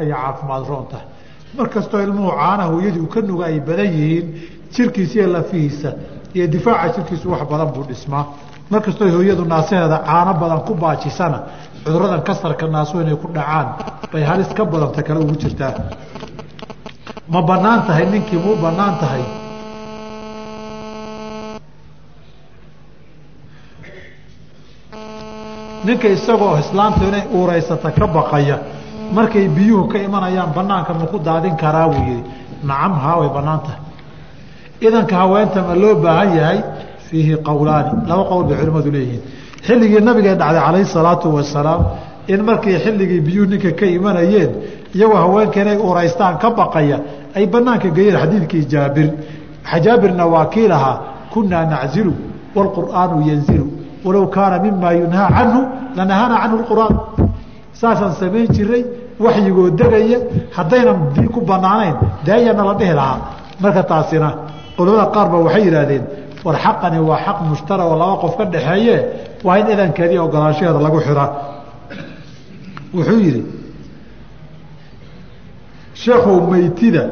ay caafimaad roon tahay mar kastoo ilmuhu caanaha hooyadii uu ka nuga ay badan yihiin jirkiisa iyo lafihiisa iyo difaaca jirkiisu wax badan buu dhismaa. Mar kastoo hooyadu naasaheeda caano badan ku baajisana cuduradan kasarka naasu inay ku dhacaan bay halis ka badanta kale ugu jirtaa. Ma bannaan tahay ninkii mu bannaan tahay? Ninka isagoo islaamta inay uureysata ka baqaya markay biyuhu ka imanayaan banaanka maku daadin karaa buu yihi nacam haa way bannaan tahay idanka haweenta ma loo baahan yahay? Fiihi qowlaani laba qowl bay culimmadu leeyihiin. Xilligii nabiga dhacday calayhi salaatu wasalaam in markii xilligii biyuhu ninka ka imanayeen iyagoo haweenka inay ureystaan ka baqaya ay banaanka geeyeen xadiidkii jaabir. Jaabirna waa kii lahaa kunaa naczilu wاlqur'aanu yanzilu walow kaana mima yunhaa canhu lanahaana canhu qur'aan saasaan samayn jiray waxyigoo degaya haddaynan diin ku banaanayn daayana la dhihi lahaa. Marka taasina culamada qaar ba waxay yidhaahdeen war xaqani waa xaq mushtara oo laba qof ka dhaxeeye waa in idankeedii ogolaanshaheeda lagu xiraa wuxuu yidhi sheekhow meytida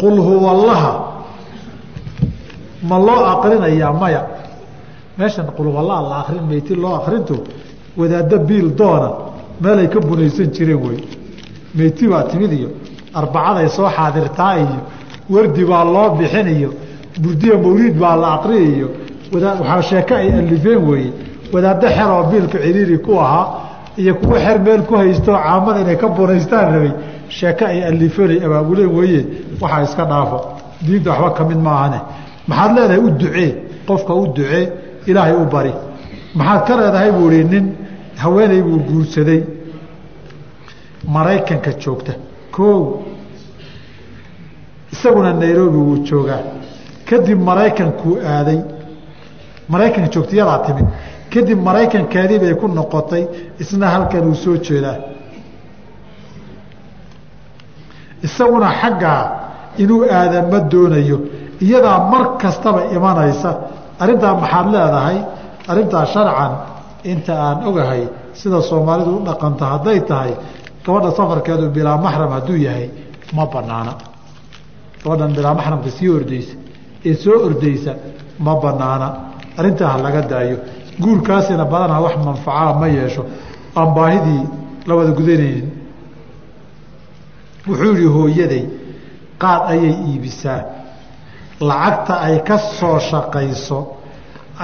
qul huwa allaha ma loo akrinayaa maya? Meeshan qulhuwallaa la akrin meyti loo akrinto wadaaddo biil doona meelay ka bunaysan jireen wey meyti baa timid iyo arbacaday soo xaadirtaa iyo wardi baa loo bixin iyo burdiya mawliid baa la akriya iyo waxaa sheeke ay alifeen weeye wadaaddo xer oo biilka ciriiri ku ahaa iyo kuwa xer meel ku haysto caamada inay ka bunaystaan rabay sheeke ay alifeen ay abaabuleen weeye waxaa iska dhaafo. Diinta waxba ka mid maahane. Maxaad leedahay u ducee? Qofka u ducee ilaahay u bari. Maxaad ka leedahay buu ihi nin haweeney buu guursaday. Maraykanka joogta. Koow isaguna nairobi wuu joogaa. Kadib maraykankuu aaday. Maraykanka joogtayadaa timid. Kadib maraykankeedii bay ku noqotay isna halkan uu soo jeedaa. Isaguna xaggaa inuu aada ma doonayo. Iyadaa mar kastaba imanaysa. Arrintaa maxaad leedahay? Arrintaa sharcan inta aan ogahay sida soomaalidu u dhaqanta hadday tahay gabadha safarkeedu bilaa maxram hadduu yahay ma banaana gabadhan bilaa maxramka sii ordeysa ee soo ordeysa ma banaana arrintaa ha laga daayo. Guurkaasina badanaa wax manfacaa ma yeesho. Aan baahidii la wada gudanaynin. Wuxuu yihi hooyaday qaad ayay iibisaa. Lacagta ay ka soo shaqayso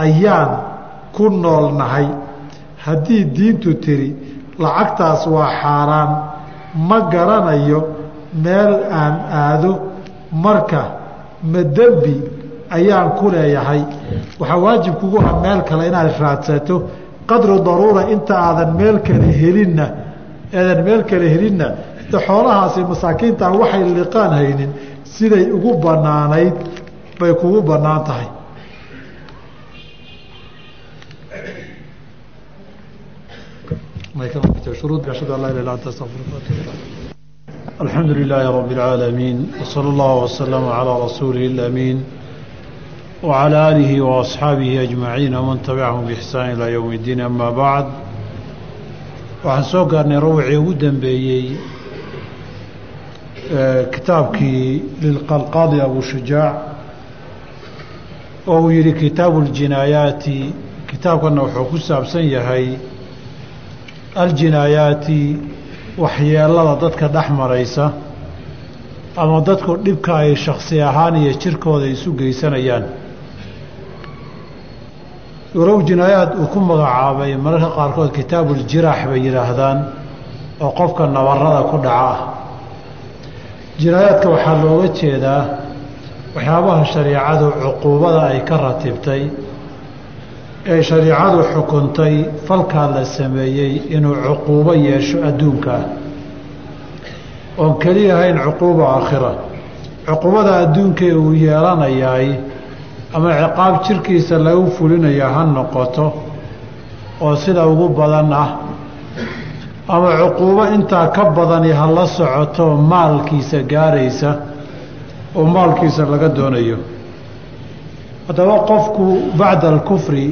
ayaan ku noolnahay haddii diintu tiri lacagtaas waa xaaraan. Ma garanayo meel aan aado. Marka ma dembi ayaan ku leeyahay. Waxaa waajib kugu ah meel kale inaad raadsato. Qadru daruura inta aadan meel kale helinna aadan meel kale helinna de xoolahaasi masaakiinta waxay liqaan haynin siday ugu banaanayd bay kugu bannaan tahay الحمد لله رب العالمين وصلى الله وسلم على رسوله الأمين وعلى آله وأصحابه أجمعين ومن تبعهم بإحسان إلى يوم الدين أما بعد waxaan soo gaarnay rawcii ugu dambeeyey kitaabkii lilqalqaadi abu shujaac oo uu yihi kitaabu اljinaayaati kitaabkana wuxuu ku saabsan yahay aljinaayaati waxyeelada dadka dhex maraysa ama dadku dhibka ay shaksi ahaan iyo jirkooda isu geysanayaan. Walow jinaayaad uu ku magacaabay mararka qaarkood kitaabuljiraax bay yidhaahdaan oo qofka nabarada ku dhaca ah. Jinaayaadka waxaa looga jeedaa waxyaabaha shariicadu cuquubada ay ka ratibtay ee shariicadu xukuntay falkaa la sameeyey inuu cuquubo yeesho adduunka. Oon keliya ahayn cuquuba aakhira. Cuquubada adduunkee uu yeelanayaay ama ciqaab jirkiisa lagu fulinayo ha noqoto oo sida ugu badan ah ama cuquubo intaa ka badani ha la socoto maalkiisa gaaraysa oo maalkiisa laga doonayo. Haddaba qofku bacda alkufri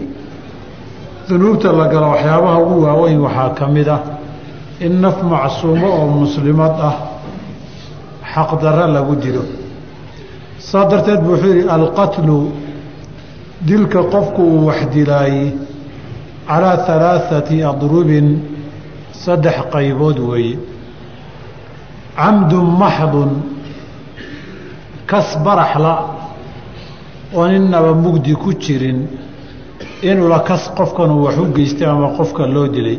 dunuubta la galo waxyaabaha ugu waaweyn waxaa ka mid ah in naf macsuumo oo muslimad ah xaqdarro lagu dilo. Saa darteed buu wuxuu yidhi alqatlu dilka qofku uu wax dilaayey calaa halaaثati adrubin saddex qaybood weeye camdun maxdun kas baraxla oo ninaba mugdi ku jirin inuula kas qofkan uu wax u geystay ama qofka loo dilay.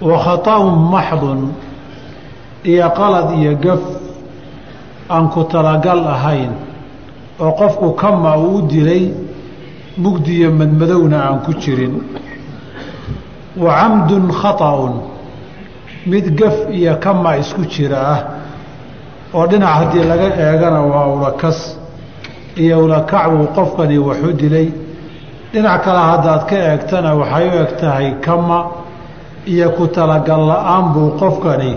Wa khata'un maxdun iyo qalad iyo gaf aan ku talagal ahayn oo qofku kama uu u dilay mugdi iyo madmadowna aan ku jirin. Wa camdun khata'un mid gaf iyo kama isku jira ah. Oo dhinac haddii laga eegana waa ulakas iyo ulakac buu qofkani waxu dilay dhinac kale haddaad ka eegtana waxay u eg tahay kama iyo ku talagal la'aan buu qofkani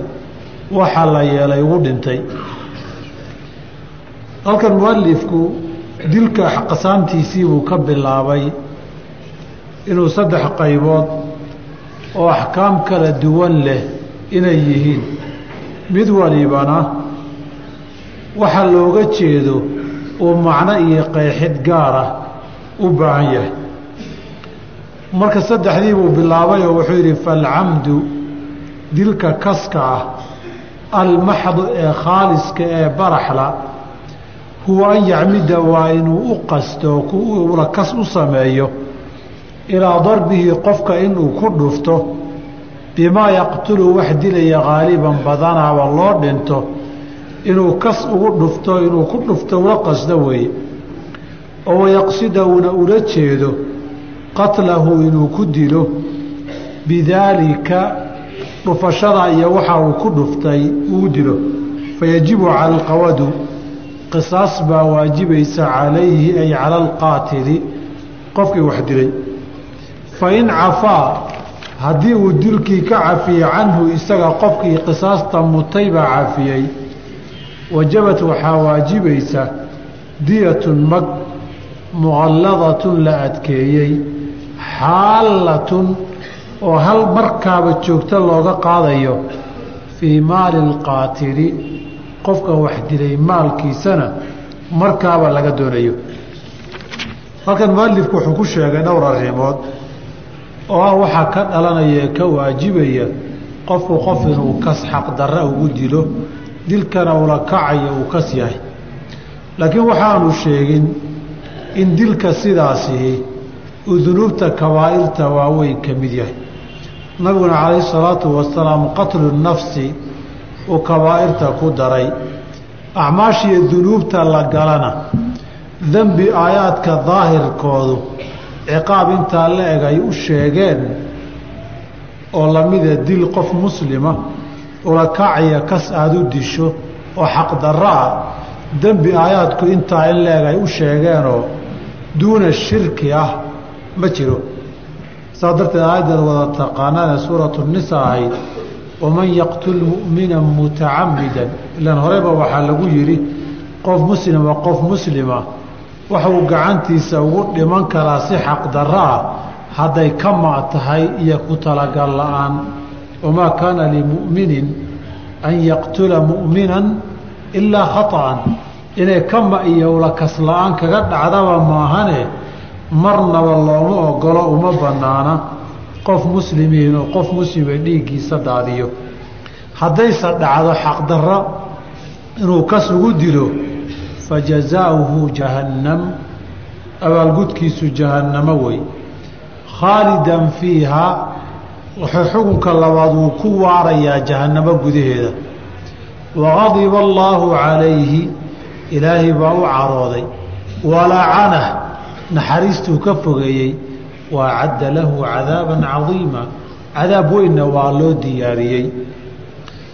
waxa la yeelay ugu dhintay. Halkan mualifku dilka qasaamtiisii buu ka bilaabay inuu saddex qaybood oo axkaam kala duwan leh inay yihiin. Mid walibana waxa looga jeedo uu macno iyo qeexid gaara u baahan yahay marka saddexdii buu bilaabay oo wuxuu yidhi falcamdu dilka kaska ah almaxdu ee khaaliska ee baraxla huwa an yacmida waa inuu u qasto ula kas u sameeyo ilaa darbihi qofka inuu ku dhufto bimaa yaqtulu wax dilaya haaliban badanaaba loo dhinto inuu kas ugu dhufto inuu ku dhufto ula qasdo weeye. Oo wayaqsida uuna ula jeedo qatlahu inuu ku dilo bidaalika dhufashada iyo waxa uu ku dhuftay uu dilo. Fayajibu cala alqawadu qisaas baa waajibaysa calayhi ay cala alqaatili qofkii wax dilay. Fa in cafaa haddii uu dilkii ka cafiyey canhu isaga qofkii qisaasta mutay baa cafiyey. Wajabat waxaa waajibaysa diyatun mag muqalladatun la adkeeyey xaallatun oo hal markaaba joogto looga qaadayo fii maali alqaatili qofka wax dilay maalkiisana markaaba laga doonayo. Halkan mualifku wuxuu ku sheegay dhowr arrimood oo ah waxaa ka dhalanaya ee ka waajibaya qofku qof inuu kas xaqdarra ugu dilo dilkana ula kacaya uu kas yahay. Laakiin waxaanu sheegin in dilka sidaasihi uu dunuubta kabaa'irta waaweyn ka mid yahay. Nabiguna calayhi salaatu wasalaam qatlu nafsi uu kabaa'irta ku daray. Acmaashiiyo dunuubta la galana. Dembi aayaadka daahirkoodu ciqaab intaa la eg ay u sheegeen oo lamida dil qof muslima ula kacaya kas aada u disho oo xaqdarro ah dembi aayaadku intaa in la eg ay u sheegeenoo duuna shirki ah ma jiro. Saas darteed aayaddeed wada taqaanaan suuratu nisa ahayd waman yaqtul mu'mina mutacamidan ilaan horeyba waxaa lagu yidhi qof muslima qof muslima. Waxuu gacantiisa ugu dhiman karaa si xaqdarro ah hadday ka ma' tahay iyo ku talagal la'aan. Wamaa kaana limu'minin an yaqtula mu'minan ilaa khaطa'an inay ka ma' iyo ulakas la'aan kaga dhacdaba maahane marnaba looma ogolo uma bannaana qof muslimiin oo qof muslima dhiiggiisa daadiyo. Haddayse dhacdo xaqdarro inuu kas ugu dilo fajazaauhu jahannam abaalgudkiisu jahannamo wey. Khaalidan fiihaa wuxuu xukunka labaad wuu ku waarayaa jahannamo gudaheeda. Waqadiba allaahu calayhi ilaahay baa u carooday. Walacanah naxariistuu ka fogeeyey waacadda lahu cadaaban cadiima. Cadaab weynna waa loo diyaariyey.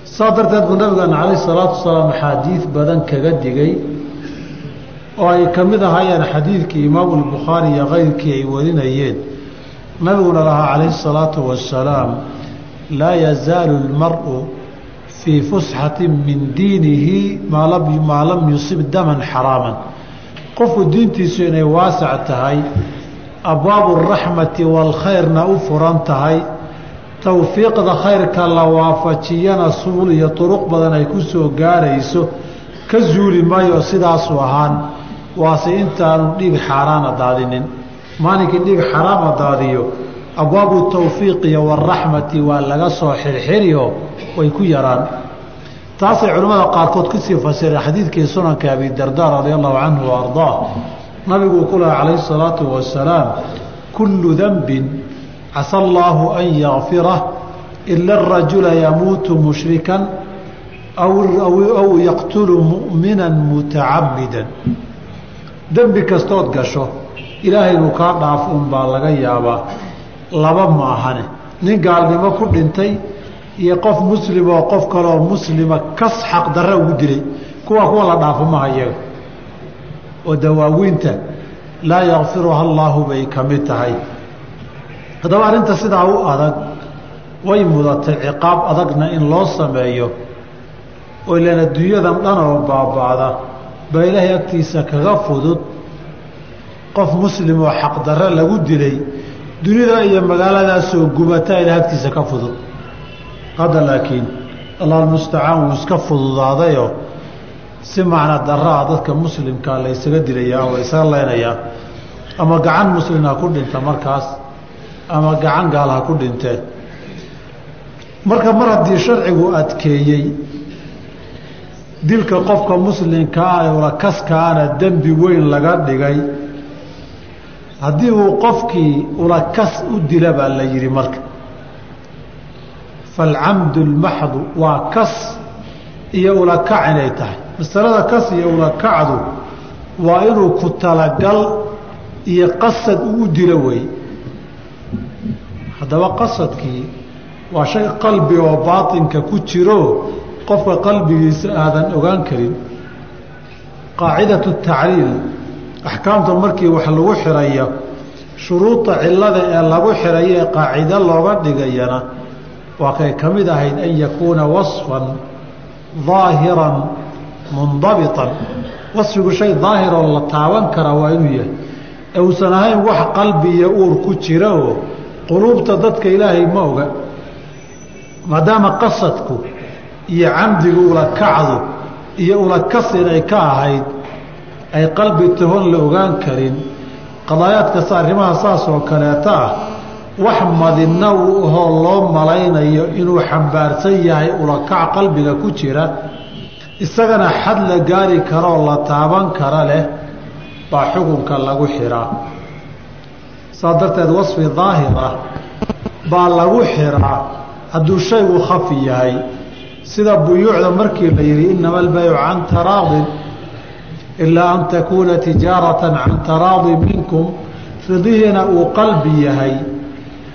Saa darteed buu nabigeena calayh salaatu wasalaam axaadiid badan kaga digay oo ay ka mid ahaayeen xadiidkii imaamu lbukhaari iyo kayrkii ay warinayeen. Nabiguna lahaa calayhi salaatu wasalaam laa yazaalu lmaru fii fusxati min diinihi maa lam yusib daman xaraaman qofku diintiisu inay waasac tahay abwaabu raxmati waalkhayrna u furan tahay towfiiqda khayrka la waafajiyana suul iyo duruq badan ay ku soo gaarayso ka zuuli maayo sidaasu ahaan waase intaanu dhiig xaaraana daadinin. Maalinkii dhiig xaraama daadiyo abwaabu tawfiiqiyo waraxmati waa laga soo xirxiriyo way ku yaraan taasay culimmada qaarkood ku sii fasireen xadiidkii sunanka abidarda radia allahu canhu wa ardaa nabiguu ku laha calayhi salaatu wasalaam kullu denbin casa allaahu an yakfirah ila arajula yamuutu mushrikan aw yaqtulu mu'minan mutacamidan dembi kastood gasho ilaahay inuu kaa dhaaf unbaa laga yaabaa. Laba ma ahane nin gaalnimo ku dhintay iyo qof muslim oo qof kaleoo muslima kas xaq darre ugu dilay kuwaa kuwa la dhaafo maha iyaga oo dawaawiinta laa yakfiruha allaahu bay ka mid tahay. Haddaba arrinta sidaa u adag way mudatay ciqaab adagna in loo sameeyo oo ilaan adduunyadan dhan oo baaba'da baa ilaahay agtiisa kaga fudud. Qof muslim oo xaqdarre lagu dilay dunida iyo magaaladaasoo gubata ilahay agtiisa ka fudud hadda laakiin allah almustacaan wuu iska fududaadayoo si macna daraa dadka muslimkaa la ysaga dilayaa oo isaga leynayaa ama gacan muslim ha ku dhinta markaas ama gacan gaal ha ku dhintee marka mar haddii sharcigu adkeeyey dilka qofka muslimkaa ee ulakaskaana dembi weyn laga dhigay haddii uu qofkii ulakas u dila baa la yidhi marka falcamdu lmaxdu waa kas iyo ulakac inay tahay. Masalada kas iyo ulakacdu waa inuu ku talagal iyo qasad uu dilo weeye haddaba qasadkii waa shay qalbi oo baatinka ku jiro qofka qalbigiisa aadan ogaan karin. Qaacidatu tacriil axkaamta markii wax lagu xirayo shuruuda cilada ee lagu xirayo ee qaacido looga dhigayana waa kay ka mid ahayd an yakuuna wasfan daahiran mundabitan wasfigu shay daahiroo la taaban kara waa inuu yahay ee uusan ahayn wax qalbi iyo uur ku jira oo quluubta dadka ilaahay ma oga maadaama qasadku iyo camdigu ulakacdu iyo ulakas inay ka ahayd ay qalbi tahon la ogaan karin qadaayaadkasa arrimaha saas oo kaleeta ah wax madina u ahoo loo malaynayo inuu xambaarsan yahay ulakac qalbiga ku jira isagana xad la gaari karoo la taaban kara leh baa xukunka lagu xiraa saas darteed wasfi daahir ah baa lagu xiraa hadduu shaygu khafi yahay. Sida buyuucda markii la yidhi inama albaycu can taraadin ilaa an takuuna tijaaratan can taraadi minkum. Ridihiina uu qalbi yahay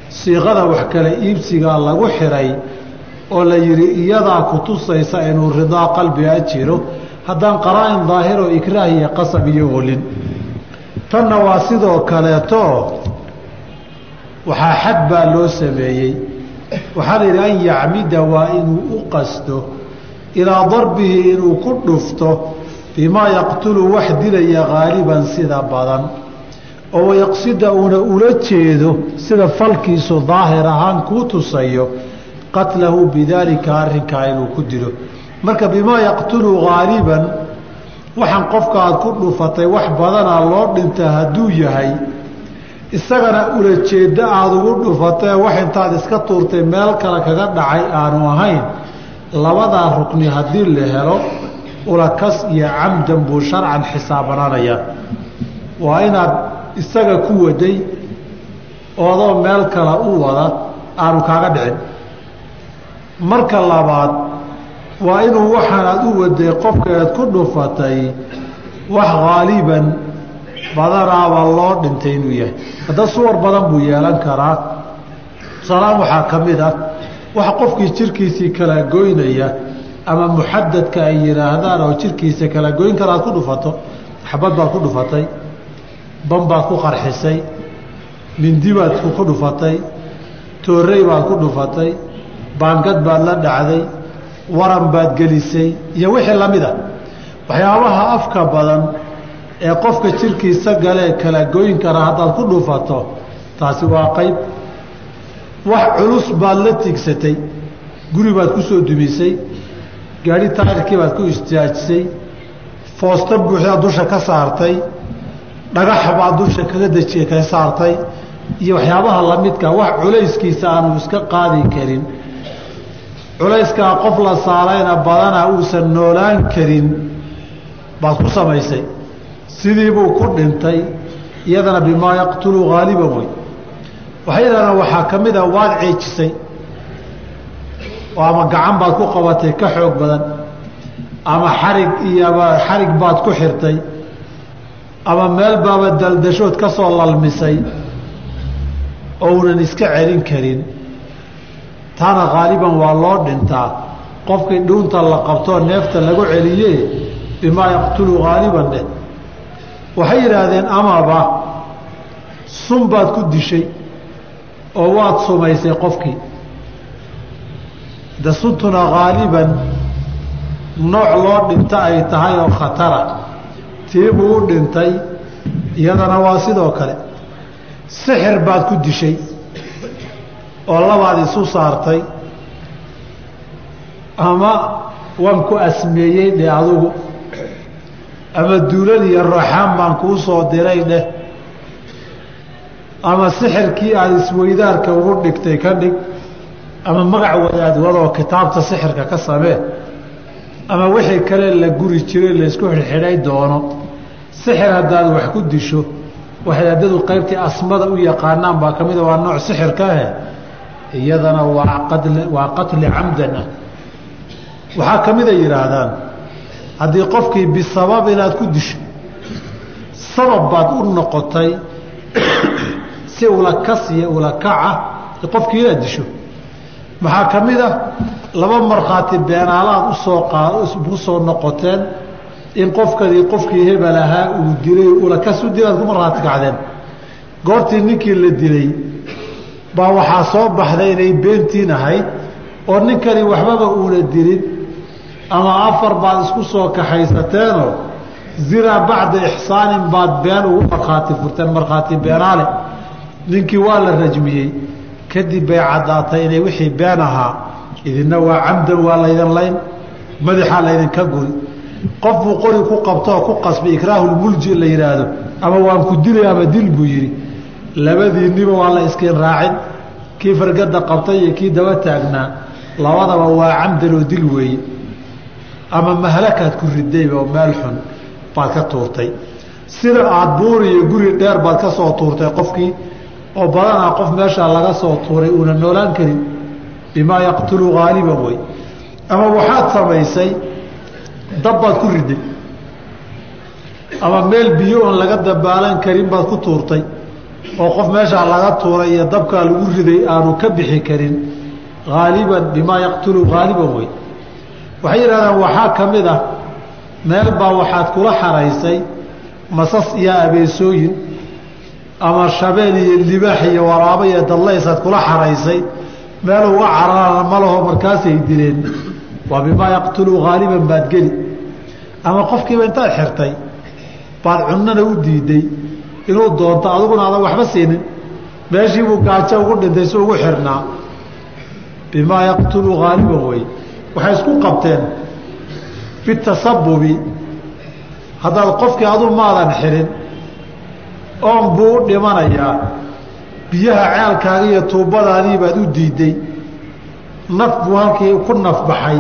siiqada wax kale iibsigaa lagu xiray oo la yidhi iyadaa ku tusaysa inuu ridaa qalbiga jiro haddaan qaraa-in daahiroo ikraah iyo qasab iyo olin tanna waa sidoo kaleeto waxaa xad baa loo sameeyey. Waxaa la yidhi an yacmida waa inuu u qasto ilaa darbihi inuu ku dhufto bimaa yaqtulu wax dilaya haaliban sida badan oo wayaqsida uuna ula jeedo sida falkiisu daahir ahaan kuu tusayo qatlahu bidaalika arrinkaa inuu ku dilo. Marka bimaa yaqtulu haaliban waxaan qofka aad ku dhufatay wax badanaa loo dhinta hadduu yahay isagana ulajeeddo aada ugu dhufatee wax intaad iska tuurtay meel kale kaga dhacay aanu ahayn labadaa rukni haddii la helo ulakas iyo camdan buu sharcan xisaabanaanayaa. Waa inaad isaga ku waday oodoo meel kale u wada aanu kaaga dhicin. Marka labaad waa inuu waxaan aad u waday qofka eed ku dhufatay wax haaliban badanaaba loo dhintay inuu yahay. Hadda suwar badan buu yeelan karaa. Tusaalahaan waxaa ka mid ah wax qofkii jirkiisii kala goynaya ama muxadadka ay yidhaahdaan oo jirkiisa kala goyn kara aad ku dhufato xabad baad ku dhufatay ban baad ku qarxisay mindi baad ku dhufatay toorey baad ku dhufatay baangad baad la dhacday waran baad gelisay iyo wixii la mid a. Waxyaabaha afka badan ee qofka jirkiisa galee kala goyn kara haddaad ku dhufato taasi waa qayb. Wax culus baad la tigsatay guri baad ku soo dumisay gaadhi taayirkii baad ku istaajisay foosta buuxdaad dusha ka saartay dhagax baad dusha kaga dejiye ka saartay. Iyo waxyaabaha lamidka wax culayskiisa aanu iska qaadi karin. Culayskaa qof la saarayna badana uusan noolaan karin baad ku samaysay. Sidiibuu ku dhintay iyadana bimaa yaqtulu haaliban wey waxay waxaa ka mid waad ceejisay. Oo ama gacan baad ku qabatay ka xoog badan. Ama xarig iyoba xarig baad ku xirtay ama meel baaba daldashood ka soo lalmisay ounan iska celin karin taana haaliban waa loo dhintaa. Qofkii dhuunta la qabtoo neefta lagu celiye bimaa yaqtulu haaliban dheh. Waxay yidhaahdeen amaba sun baad ku dishay oo waad sumaysay qofkii. De suntuna haaliban nooc loo dhinto ay tahay oo khatara tii buu u dhintay iyadana waa sidoo kale. Sixir baad ku dishay oo labaad isu saartay ama waan ku asmeeyey dheh adugu. Ama duulan iyo rooxaan baan kuu soo diray dheh ama sixirkii aada isweydaarka ugu dhigtay ka dhig ama magac wadaad wadoo kitaabta sixirka ka samee ama wixii kale la guri jiray laysku xidhxidhay doono. Sixir haddaad wax ku disho waxdaadadu qaybtii asmada u yaqaanaan baa ka mida waa nooc sixirka ahe iyadana waa qatli camdan ah. Waxaa ka mid a yidhaahdaan haddii qofkii bisabab inaad ku disho sabab baad u noqotay si ula kasiya ula kaca qofkii inaad disho maxaa ka mid a laba markhaati beenaalaad u soo u soo noqoteen in qofkadii qofkii hebel ahaa uu dilay ulakas u dilaad ku markhaati kacdeen. Goortii ninkii la dilay baa waxaa soo baxday inay beentiin ahayd oo ninkani waxbaba uuna dilin ama afar baad isku soo kaxaysateenoo zinaa bacda ixsaanin baad been ugu markhaati furteen markhaati beenaale. Ninkii waa la rajmiyey kadib bay caddaatay inay wixii been ahaa. Idinna waa camdan waa laydin layn madaxaa laydinka guri. Qofbuu qori ku qabtoo ku qasbay ikraahulmulji la yidhaahdo ama waan ku dilay ama dil buu yidhi. Labadiinniba waa la iskiin raacin. Kii fargada qabtay iyo kii daba taagnaa labadaba waa camdan oo dil weeye ama mahlakaad ku ridayba oo meel xun baad ka tuurtay. Sida aada buuri iyo guri dheer baad ka soo tuurtay qofkii oo badanaa qof meeshaa laga soo tuuray uuna noolaan karin bimaa yaqtulu haaliban wey ama waxaad samaysay dab baad ku riday. Ama meel biyo oon laga dabaalan karin baad ku tuurtay oo qof meeshaa laga tuuray iyo dabkaa lagu riday aanu ka bixi karin haaliban bimaa yaqtulu haaliban wey waxay yidhahdaan waxaa ka mid ah meel baa waxaad kula xaraysay masas iyo abeesooyin ama shabeel iyo libaax iyo waraabo iyo dadlaysaad kula xaraysay meel uga cararana ma laho markaasay dileen. Waa bimaa yaqtulu haaliban baad geli. Ama qofkiiba intaad xirtay baad cunnana u diiday inuu doonto adiguna adan waxba siinin meeshiibuu gaajo ugu dhintay si ugu xirnaa. Bimaa yaqtulu haaliban wey waxay isku qabteen bitasabubi haddaad qofkii adu maadan xirin oon buu u dhimanayaa. Biyaha ceelkaaga iyo tuubadaadii baad u diiday. Naf buu halkii ku nafbaxay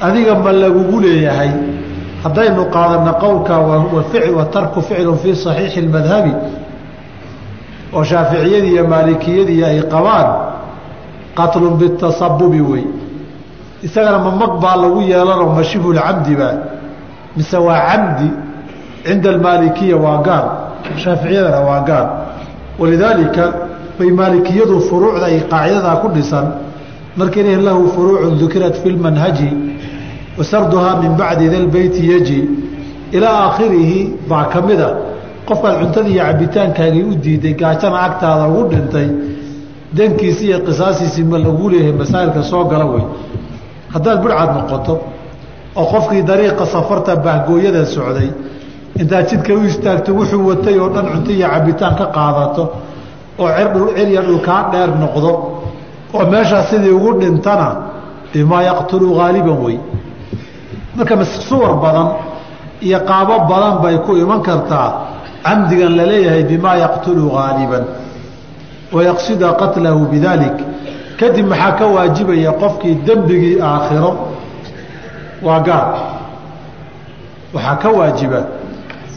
adiga ma lagugu leeyahay. Haddaynu qaadana qowlka wa ficlu fii saxiixi اmadhabi oo shaaficiyadii iyo maalikiyadii ay qabaan qatlun bitasabubi wey. Isagana ma mag baa lagu yeelanoo ma shibhulcamdi baa. Mise waa camdi cinda almaalikiya waa gaan shaaficiyadana waa gaan walidaalika bay maalikiyadu furuucda ay qaacidadaa ku dhisan. Markay lehin lahu furuucun dukirat fi lmanhaji wasarduhaa min bacdi da lbeyti yaji ilaa aakhirihi baa ka mid a qofkaad cuntadii iyo cabitaankaagii u diiday gaajana agtaada ugu dhintay dankiisi iyo qisaasiisii ma lagu leeyahay masaa'ilka soo gala wey. Haddaad budhcad noqoto oo qofkii dariiqa safarta bahgooyada socday intaad jidka u istaagto wuxuu watay oo dhan cunto iyo cabitaan ka qaadato oo cirya dhulkaa dheer noqdo oo meeshaas sidii ugu dhintana bimaa yaqtulu haaliban wey. Marka suwar badan iyo qaabo badan bay ku iman kartaa camdigan la leeyahay bimaa yaqtulu haaliban wayaqsida qatlahu bidalik kadib maxaa ka waajibaya qofkii dembigii aakhiro? Waa gaar. Waxaa ka waajiba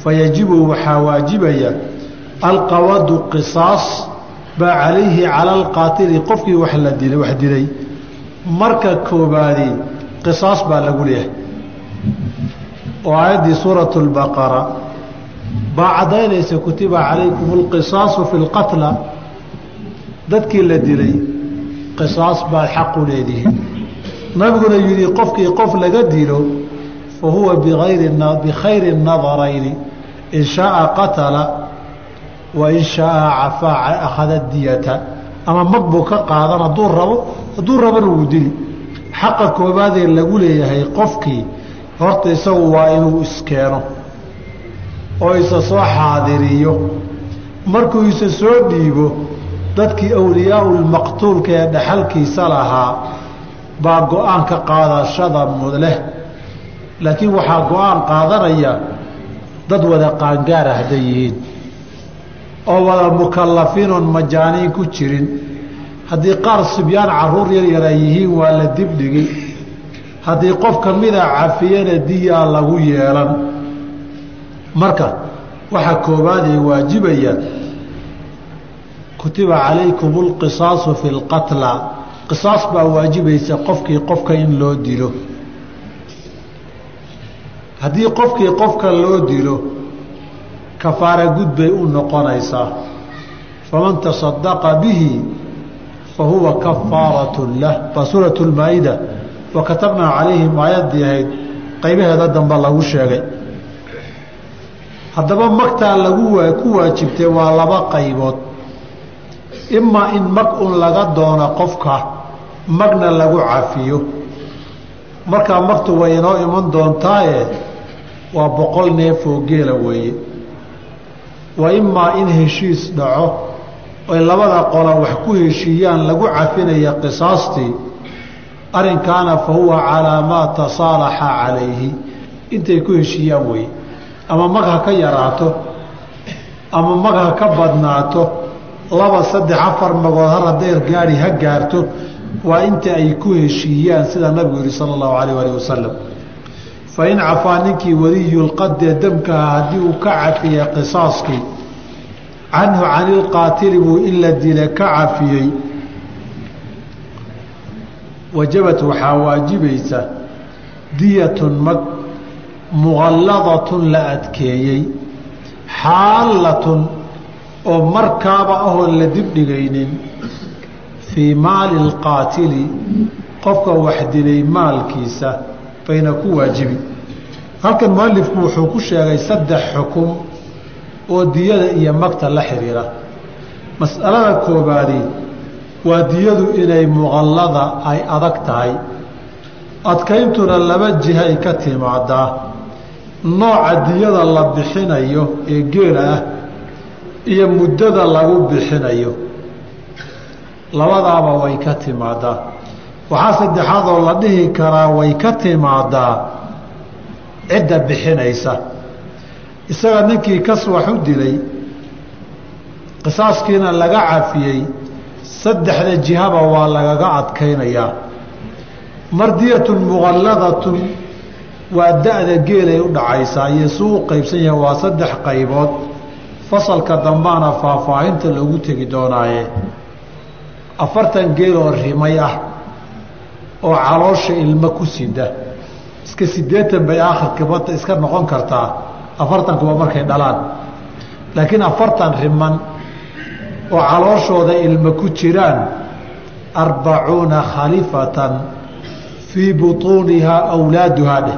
fayajibu waxaa waajibaya alqawadu qisaas baa calayhi cala alqaatili qofkii wax la dilay wax dilay. Marka koobaadi qisaas baa lagu leeyahay. Oo aayaddii suuratu lbaqara baa caddaynaysa kutiba calaykum alqisaasu fi lqatla dadkii la dilay qisaas baad xaqu leedihiin. Nabiguna yidhi qofkii qof laga dilo fa huwa bikhayri nadarayni in shaaa qatala wa in shaaa cafaa akhada diyata ama mag buu ka qaadan hadduu rabo hadduu rabana wuu dili xaqa koobaadee lagu leeyahay qofkii horta isagu waa inuu iskeeno oo isa soo xaadiriyo markuu isa soo dhiibo dadkii awliyaau lmaqtuulka ee dhaxalkiisa lahaa baa go'aan ka qaadashada mudleh laakiin waxaa go'aan qaadanaya dad wada qaangaara hadday yihiin. oo wada mukallafiin oon majaaniin ku jirin. haddii qaar sibyaan carruur yar yar ay yihiin waa la dibdhigi haddii qof ka mida cafiyana diyaa lagu yeelan. marka waxaa koobaad ee waajibaya kutiba calaykum alqisaasu fi lqatla qisaas baa waajibaysa qofkii qofka in loo dilo haddii qofkii qofka loo dilo kafaara gud bay u noqonaysaa. Faman tasadaqa bihi fa huwa kafaaratun lah. Baa suuratu lmaa-ida wa katabnaa calayhim aayaddii ahayd qaybaheeda dambe lagu sheegay. Haddaba magtaa lagu ku waajibtay waa laba qaybood. Imaa in mag un laga doono qofka magna lagu cafiyo. Markaa magtu way inoo iman doontaaye waa boqol neef oo geela weeye. Wa imaa in heshiis dhaco oy labada qola wax ku heshiiyaan lagu cafinaya qisaastii arrinkaana fa huwa calaa maa tasaalaxa calayhi. Intay ku heshiiyaan weeye. Ama mag ha ka yaraato ama mag ha ka badnaato laba saddex afar magood har hadday gaari ha gaarto waa inta ay ku heshiiyaan sida nabigu yihi sala allahu calayh alih wasalam fa in cafaa ninkii waliyulqadee damkaha haddii uu ka cafiyey qisaaskii canhu cani ilqaatili buu in la dila ka cafiyey wajabat waxaa waajibaysa diyatun mag muqalladatun la adkeeyey xaallatun oo markaaba ahoon la dibdhigaynin fii maali alqaatili qofka wax dilay maalkiisa bayna ku waajibi. Halkan mualifku wuxuu ku sheegay saddex xukum oo diyada iyo magta la xidhiira mas'alada koobaadi waa diyadu inay muqallada ay adag tahay. Adkayntuna laba jihay ka timaadaa nooca diyada la bixinayo ee geela ah iyo muddada lagu bixinayo. Labadaaba way ka timaadaa waxaa saddexaad oo la dhihi karaa way ka timaadaa cidda bixinaysa. Isaga ninkii kas wax u dilay qisaaskiina laga cafiyey saddexda jihaba waa lagaga adkaynayaa. Mardiyatun muqalladatun waa da-da geelay u dhacaysaa iyo suu u qaybsan yahay waa saddex qaybood. Fasalka dambaana faahfaahinta loogu tegi doonaaye. Afartan geel oo rimay ah oo caloosha ilmo ku sida. Iska siddeetan bay aakhirka bata iska noqon kartaa. Afartankuba markay dhalaan. Laakiin afartan riman oo calooshooda ilmo ku jiraan arbacuuna khalifatan fii butuunihaa awlaaduhaa dheh.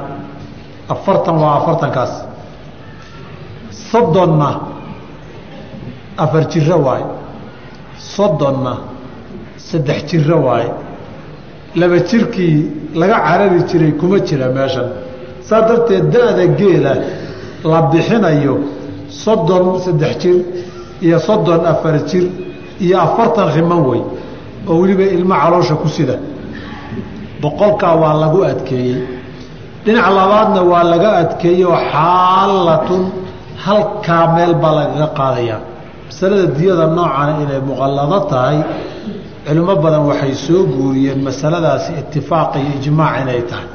Afartan waa afartankaas. Soddonna afar jiro waaye soddonna saddex jiro waaye laba jirkii laga carari jiray kuma jira meeshan. Saa darteed da-da geela la bixinayo soddon saddex jir iyo soddon afar jir iyo afartan riman wey oo weliba ilmo caloosha ku sida. Boqolkaa waa lagu adkeeyey. Dhinac labaadna waa laga adkeeyey oo xaalatun halkaa meel baa lagaga qaadayaa. Masalada diyada noocana inay muqallado tahay culimo badan waxay soo guuriyeen masaladaasi itifaaq iyo ijmaac inay tahay.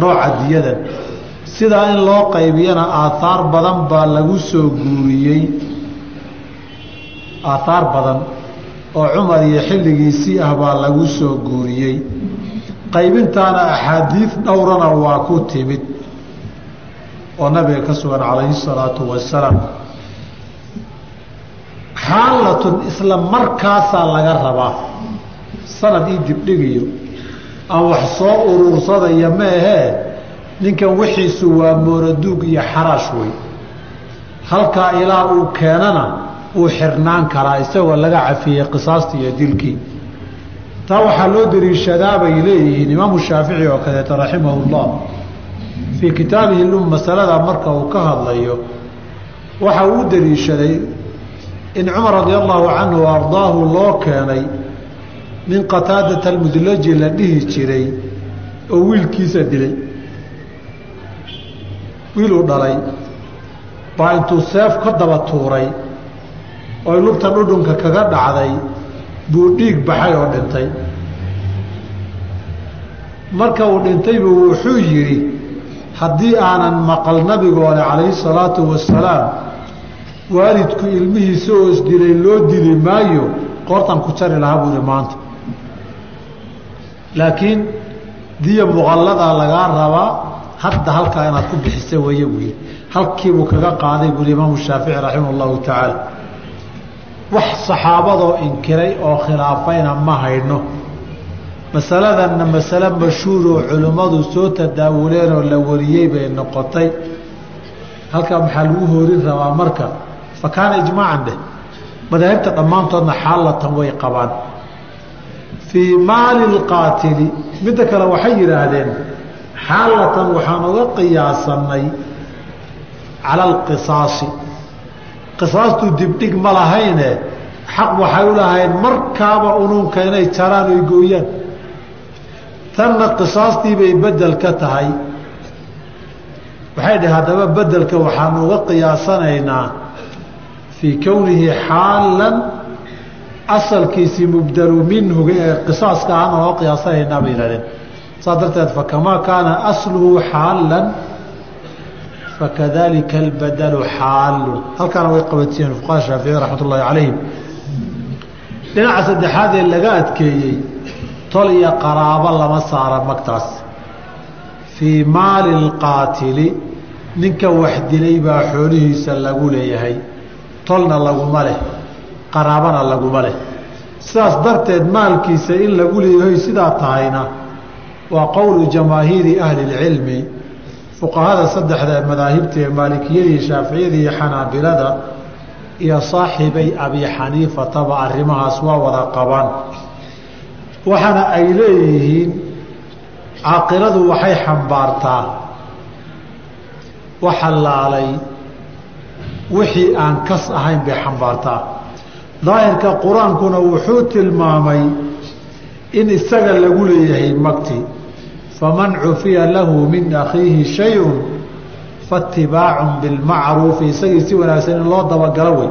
Nooca diyadan. Sidaa in loo qaybiyana aaaar badan baa lagu soo guuriyey. Aaaar badan oo cumar iyo xilligiisii ah baa lagu soo guuriyey. Qaybintaana axaadiid dhowrana waa ku timid. Oo nabiga ka sugan calayhi salaatu wasalaam. Xaalatun isla markaasaa laga rabaa sanad ii dibdhigiyo aan wax soo uruursadaya maahee ninkan wixiisu waa mooraduug iyo xaraash wey halkaa ilaa uu keenana wuu xirnaan karaa isagoo laga cafiyey qisaastii iyo dilkii. Taa waxaa loo dariishadaa bay leeyihiin imaamu shaafici oo kaleeto raximahu llah fii kitaabihi lum masalada marka uu ka hadlayo waxa uu dariishaday in cumar radi allahu canhu ardaahu loo keenay min qataadata almudlaji la dhihi jiray oo wiilkiisa dilay. Wiiluu dhalay. Baa intuu seef ka daba tuuray oy lugta dhudhunka kaga dhacday buu dhiig baxay oo dhintay. Marka uu dhintaybu wuxuu yidhi haddii aanan maqal nabigoole calayhi salaatu wasalaam waalidku ilmihiisa oo isdilay loo dili maayo qoortan ku jari lahaa buu yihi maanta laakiin diya muqalladaa lagaa rabaa hadda halkaa inaad ku bixisa weeye buu yidhi halkiibuu kaga qaaday buui imaamu shaafici raximah allahu tacaala. Wax saxaabadoo inkiray oo khilaafayna ma hayno. Masaladanna masale mashhuuroo culimmadu soo tadaawuleen oo la wariyey bay noqotay. Halkaa maxaa lagu hoorin rabaa marka? Fa kaana ijmaacan dheh madaahibta dhammaantoodna xaalatan way qabaan fii maali lqaatili midda kale waxay yidhaahdeen xaalatan waxaan uga qiyaasanay cala alqisaasi qisaastu dibdhig ma lahayne. Xaq waxay u lahayn markaaba unuunka inay jaraan oy gooyaan. Tanna qisaastii bay bedel ka tahay. Waxay dhah haddaba bedelka waxaanu uga qiyaasanaynaa fii kownihi xaalan asalkiisii mubdalu minhuga ee qisaaska ahaan oga qiyaasanaynaa bay yihahdeen saas darteed fakamaa kaana asluhu xaalan fakadalika albadalu xaalun halkaana way qabatiyeen fuqaha shaafici raxmat ullaahi calayhim. Dhinaca saddexaad ee laga adkeeyey tol iyo qaraabo lama saara magtaas. Fii maali lqaatili ninka wax dilay baa xoolihiisa lagu leeyahay. Tolna laguma leh qaraabana laguma leh. Sidaas darteed maalkiisa in lagu leeyahay sidaa tahayna waa qowlu jamaahiiri ahli lcilmi fuqahada saddexda madaahibta ee maalikiyada iyo shaaficiyada iyo xanaabilada iyo saaxibay abi xaniifataba arrimahaas waa wada qabaan. Waxaana ay leeyihiin caaqiladu waxay xambaartaa wax hallaalay wixii aan kas ahayn bay xambaartaa daahirka qur'aankuna wuxuu tilmaamay in isaga lagu leeyahay magti. Faman cufiya lahu min akhiihi shayun faatibaacun bilmacruufi isagii si wanaagsan in loo dabagalo wey.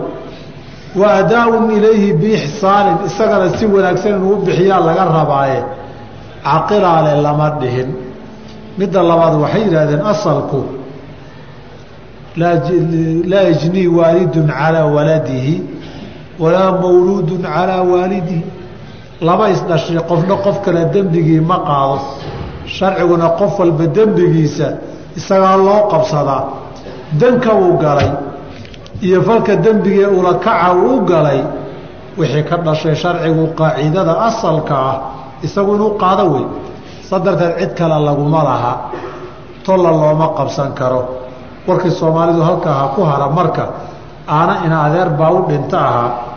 Wa adaa-un ilayhi biixsaanin isagana si wanaagsan inuu bixiyaa laga rabaaye. Caqilaale lama dhihin. Midda labaad waxay yidhahdeen asalku laa yajnii waalidun calaa waladihi walaa mawluudun calaa waalidihi. Laba isdhashay qofna qof kale dembigii ma qaado. Sharciguna qof walba dembigiisa isagaa loo qabsadaa. Danka uu galay iyo falka dembigee ulakaca uu galay wixii ka dhashay sharcigu qaacidada asalka ah isagu inuu qaado wey. Sa darteed cid kale laguma laha tolla looma qabsan karo. Warkii soomaalidu halkaa ha ku hara marka aana ina adeer baa u dhinto ahaa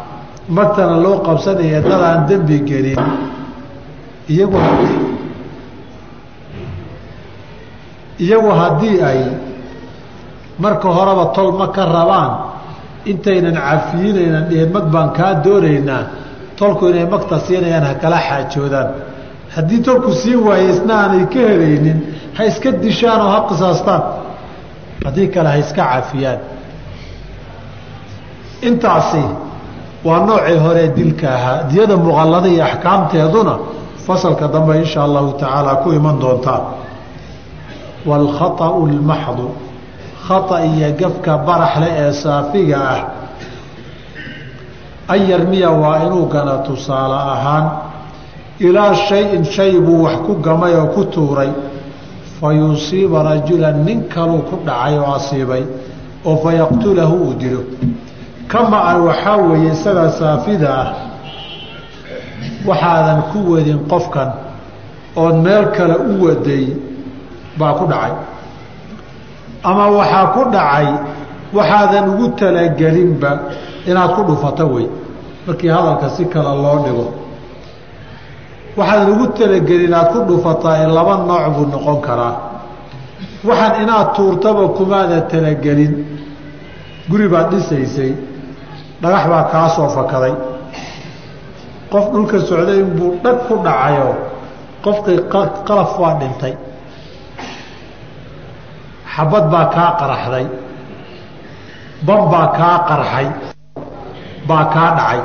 magtana loo qabsanaya dadaan dembi gelin. Iyagu iyagu haddii ay marka horeba tol ma ka rabaan intaynan cafiyinaynan dhihin mag baan kaa doonaynaa tolku inay magta siinayaan ha kala xaajoodaan. Haddii tolku siin waaye isna aanay ka helaynin ha iska dishaan oo ha qisaastaan haddii kale ha iska cafiyaan. Intaasi waa noocii horee dilka ahaa. Diyada muqallada iyo axkaamteeduna fasalka dambe inshaa allahu tacaala ku iman doontaa. Waalkhaطa'u lmaxdu khata iyo gafka baraxle ee saafiga ah. An yarmiya waa inuu gana tusaale ahaan ilaa shay-in shay buu wax ku gamay oo ku tuuray. Fa yusiiba rajulan nin kaluu ku dhacay oo asiibay oo fayaqtulahu uu dilo kama an waxaa weeye isagaa saafida ah. Waxaadan ku wadin qofkan ood meel kale u waday baa ku dhacay. Ama waxaa ku dhacay waxaadan ugu talagelinba inaad ku dhufato wey. Markii hadalka si kale loo dhigo. Waxaadan ugu talagelin inaad ku dhufataa laba nooc buu noqon karaa. Waxaan inaad tuurtaba kumaada talagelin guri baad dhisaysay dhagax baa kaa soo fakaday. Qof dhulka socday inbuu dhag ku dhacayo. Qofkii qalaf waa dhintay. Xabad baa kaa qaraxday. Ban baa kaa qarxay baa kaa dhacay.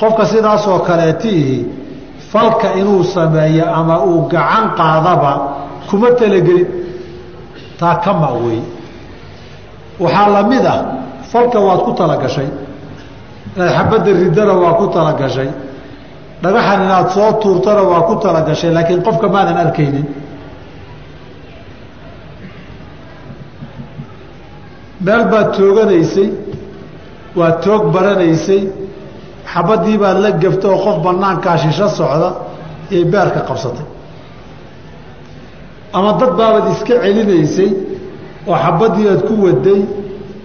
Qofka sidaasoo kaleetiihi falka inuu sameeyo ama uu gacan qaadaba kuma talagelin. Taa kama wey waxaa la mid ah falka waad ku talagashay inaad xabadda ridana waa ku talagashay dhagaxan inaad soo tuurtana waa ku talagashay laakiin qofka maadan arkaynin. Meel baad tooganaysay waad toog baranaysay xabaddii baad la gafta oo qof banaankaa shisho socda iyay beerka qabsatay. Ama dad baabaad iska celinaysay oo xabaddii aad ku waday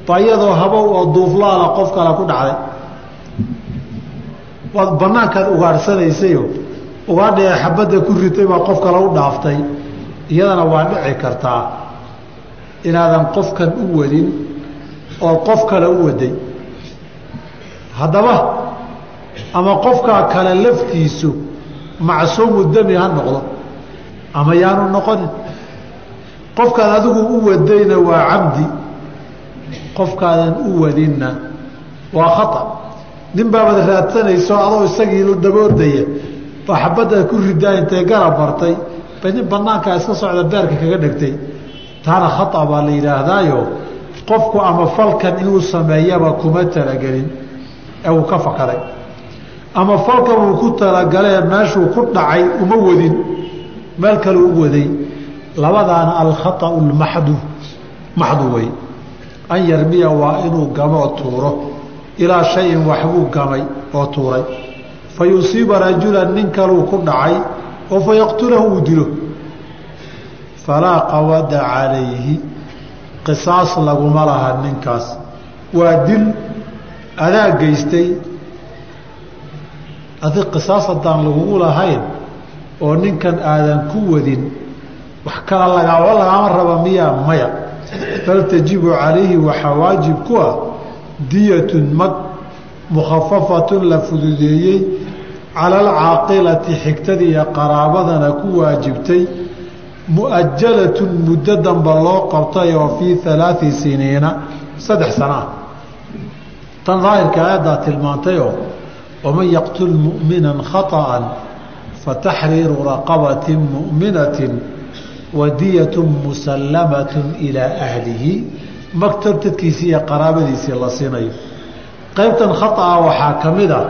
ba iyadoo habow oo duuflaala qof kale ku dhacday. Waad banaankaad ugaadhsanaysayoo ugaadha ee xabadda ku ritay baa qof kale u dhaaftay iyadana waa dhici kartaa inaadan qofkan u wadin oo qof kale u waday. Haddaba ama qofkaa kale laftiisu macsuumu dami ha noqdo ama yaanu noqonin qofkaad adigu u wadayna waa camdi qofkaadan u wadinna waa khata. Nin baabad raadsanayso adoo isagii daboodaya baa xabaddaad ku ridaa intay garab martay bay nin banaankaa iska socda beerka kaga dhegtay taana khata baa la yidhaahdaayo qofku ama falkan inuu sameeyaba kuma talagelin. Ee uu ka fakaday ama falkan uu ku talagalee meeshuu ku dhacay uma wadin. Meel kale u waday labadaana alkhaطأu lmaxdu maxdu wey an yarmiya waa inuu gamoo tuuro ilaa shayin waxbuu gamay oo tuuray. Fa yusiiba rajulan nin kaluu ku dhacay oo fa yaqtulahu uu dilo. Falaa qawada calayhi qisaas laguma laha ninkaas. Waa dil adaa geystay adi qisaas haddaan lagugu lahayn oo ninkan aadan ku wadin wax kala lagaao lagaama raba miya maya. Bal tajibu calayhi waxaa waajib ku ah diyatun mag mukhafafatun la fududeeyey cala alcaaqilati xigtadii iyo qaraabadana ku waajibtay. Mu'ajalatun muddo damba loo qabtay oo fii alaai siniina saddex sana ah. tan daahirka aayaddaa tilmaantayoo waman yaqtul mumina khaطa'an fataxriiru taxriiru raqabatin mu'minatin wadiyat musallamat ilaa ahlihi. Maktab dadkiisii iyo qaraabadiisii la siinayo qaybtan khaaa ah waxaa ka mid a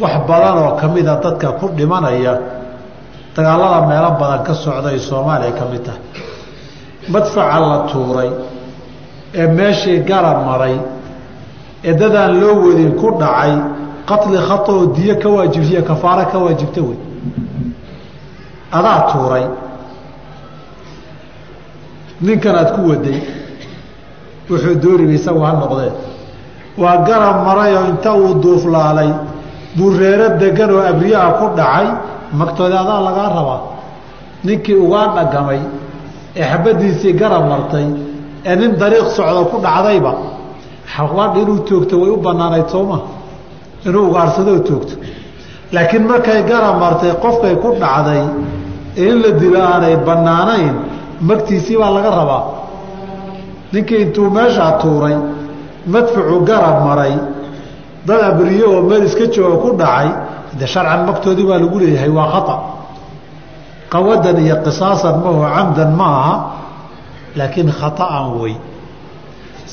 wax badan oo ka mida dadka ku dhimanaya dagaalada meelo badan ka socda ay soomaaliya ka mid tahay madfaca la tuuray ee meeshii gara maray ee dadaan loo wadin ku dhacay qatli khaoo diyo ka waajibtiy kafaaro ka waajibta wey adaa tuuray ninkan aad ku waday wuxuu dooriba isagu ha noqdee. Waa garab marayoo inta uu duuflaalay buu reero degan oo abriyaha ku dhacay. Magtooda adaa lagaa rabaa. Ninkii ugaa dhagamay ee xabadiisii garab martay ee nin dariiq socdo ku dhacdayba xaqladh inuu toogto way u banaanayd sooma inuu ugaarsadoo toogto. Laakiin markay garab martay qofkay ku dhacday in la dilo aanay bannaanayn magtiisii baa laga rabaa. Ninkii intuu meeshaa tuuray madfucu garab maray dad abriyo oo meel iska jooga ku dhacay de sharcan magtoodii baa lagu leeyahay waa khata. Qawadan iyo qisaasan maho camdan ma aha laakiin khaطa'an wey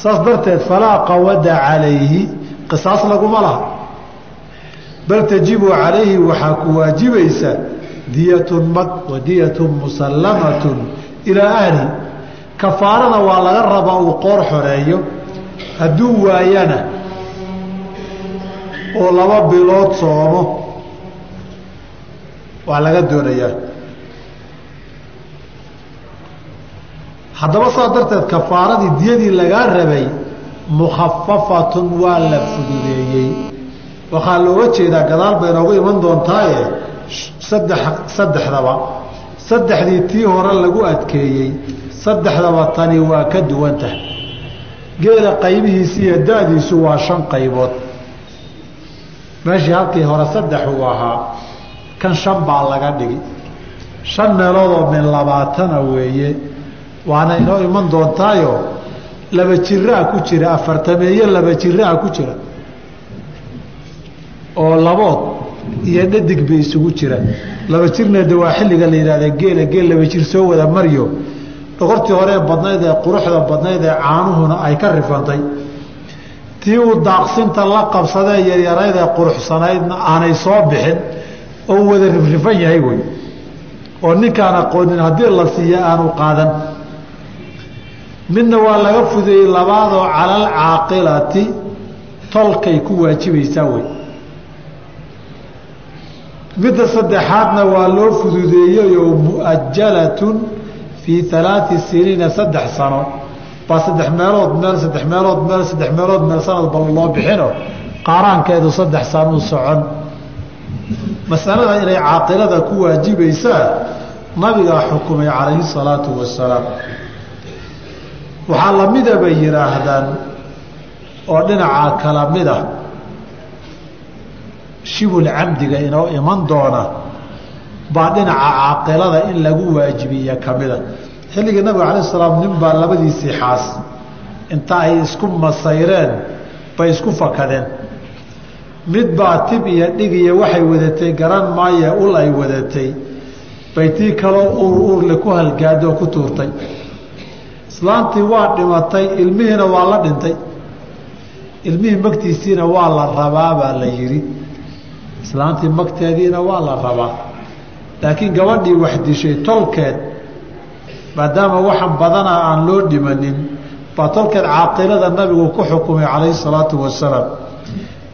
saas darteed falaa qawada calayhi qisaas laguma laha. Bal tajibu calayhi waxaa ku waajibaysa diyatun mag wa diyatun musallamatun ilaa ahli kafaarana waa laga rabaa uu qoor xoreeyo. Hadduu waayana oo laba bilood soomo waa laga doonayaa. Haddaba saa darteed kafaaradii diyadii lagaa rabay mukhafafatun waa la fududeeyey. Waxaa looga jeedaa gadaal bay noogu iman doontaaye saddex saddexdaba saddexdii tii hore lagu adkeeyey saddexdaba tani waa ka duwan tahay geela qaybihiisi iyo da-diisu waa shan qaybood. Meeshii halkii hore saddex uu ahaa kan shan baa laga dhigi shan meeloodoo min labaatana weeye waana inoo iman doontaayo laba jiraa ku jira afartameeye laba jiraa ku jira oo labood iyo dhadig bay isugu jiraan laba jirna de waa xilliga la yidhahda geela geel laba jir soo wada maryo. Dhogortii horee badnayd ee quruxda badnayd ee caanuhuna ay ka rifantay. Tii uu daaqsinta la qabsadee yaryarayd ee quruxsanaydna aanay soo bixin oo wada rifrifan yahay wey. Oo ninkaan aqoonin haddii la siiya aanu qaadan. Midna waa laga fudeeyey labaadoo calal caaqilati tolkay ku waajibaysaa wey midda saddexaadna waa loo fududeeyeyoo mu'ajalatun fii alaai siniina saddex sano. Baa saddex meelood meel saddex meelood meel saddex meelood meel sanad bal loo bixino. Qaaraankeedu saddex sanuu socon. Masalada inay caaqilada ku waajibaysaa nabigaa xukumay calayhi salaatu wasalaam waxaa lamida bay yidhaahdaan oo dhinacaa kala mid ah shibul inoo iman doona baa dhinaca caaqilada in lagu waajibiya ka mida xilligii nabiga calayi salaam nin baa labadiisii xaas. Inta ay isku masayreen bay isku fakadeen. Mid baa tib iyo dhig iyo waxay wadatay garan maaye ul ay wadatay. Bay tii kaloo uur uurle ku halgaadoo ku tuurtay. Islaantii waa dhimatay ilmihiina waa la dhintay. Ilmihii magtiisiina waa la rabaa baa la yidhi islaantii magteediina waa la rabaa. Laakiin gabadhii wax dishay tolkeed maadaama waxan badana aan loo dhimanin baa tolkeed caaqilada nabigu ku xukumay calayhi salaatu wasalaam.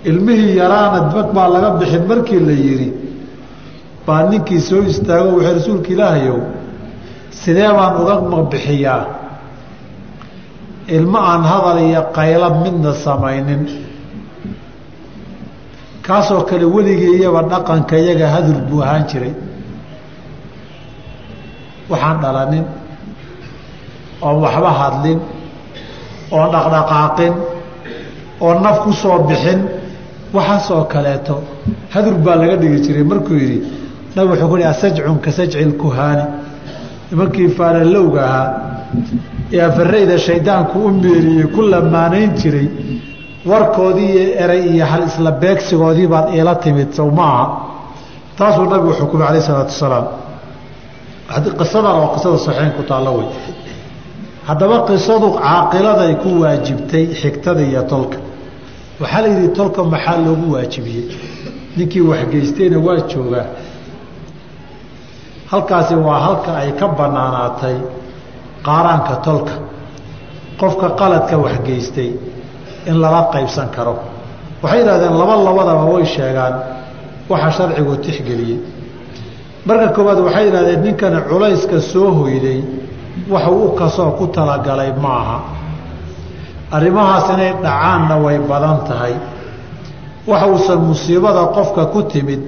Ilmihii yaraana mag baa laga bixin markii la yidhi baa ninkii soo istaago wuxuu rasuulka ilaahayow sidee baan uga magbixiyaa ilmo aan hadal iyo qayla midna samaynin kaasoo kale weligii iyaba dhaqanka iyaga hadur buu ahaan jiray. Waxaan dhalanin oon waxba hadlin oon dhaqdhaqaaqin oon naf ku soo bixin waxaasoo kaleeto. Hadur baa laga dhigi jiray markuu yidhi nabig wuxuu ku hi asajcun ka sajci lkuhaani nimankii faalalowga ahaa ee afarayda shaydaanku u meeriyey ku lamaanayn jiray warkoodii iyo eray iyo hal isla beegsigoodii baad iila timid sow ma aha taasuu nabigu xukumay alayh isalaatu wasalaam. Qisadan oo qisada saxiin ku taallo wey. Haddaba qisadu caaqiladay ku waajibtay xigtada iyo tolka. Waxaa la yidhi tolka maxaa loogu waajibiyey? Ninkii waxgeystayna waa joogaa halkaasi waa halka ay ka banaanaatay qaaraanka tolka. Qofka qaladka waxgeystay in lala qaybsan karo. Waxay yidhahdeen laba labadaba way sheegaan waxa sharcigu tixgeliyey. Marka koowaad waxay yidhahdeen ninkani culayska soo hoyday waxuu u ka soo ku talagalay maaha. Arrimahaas inay dhacaanna way badan tahay. Waxa uusan musiibada qofka ku timid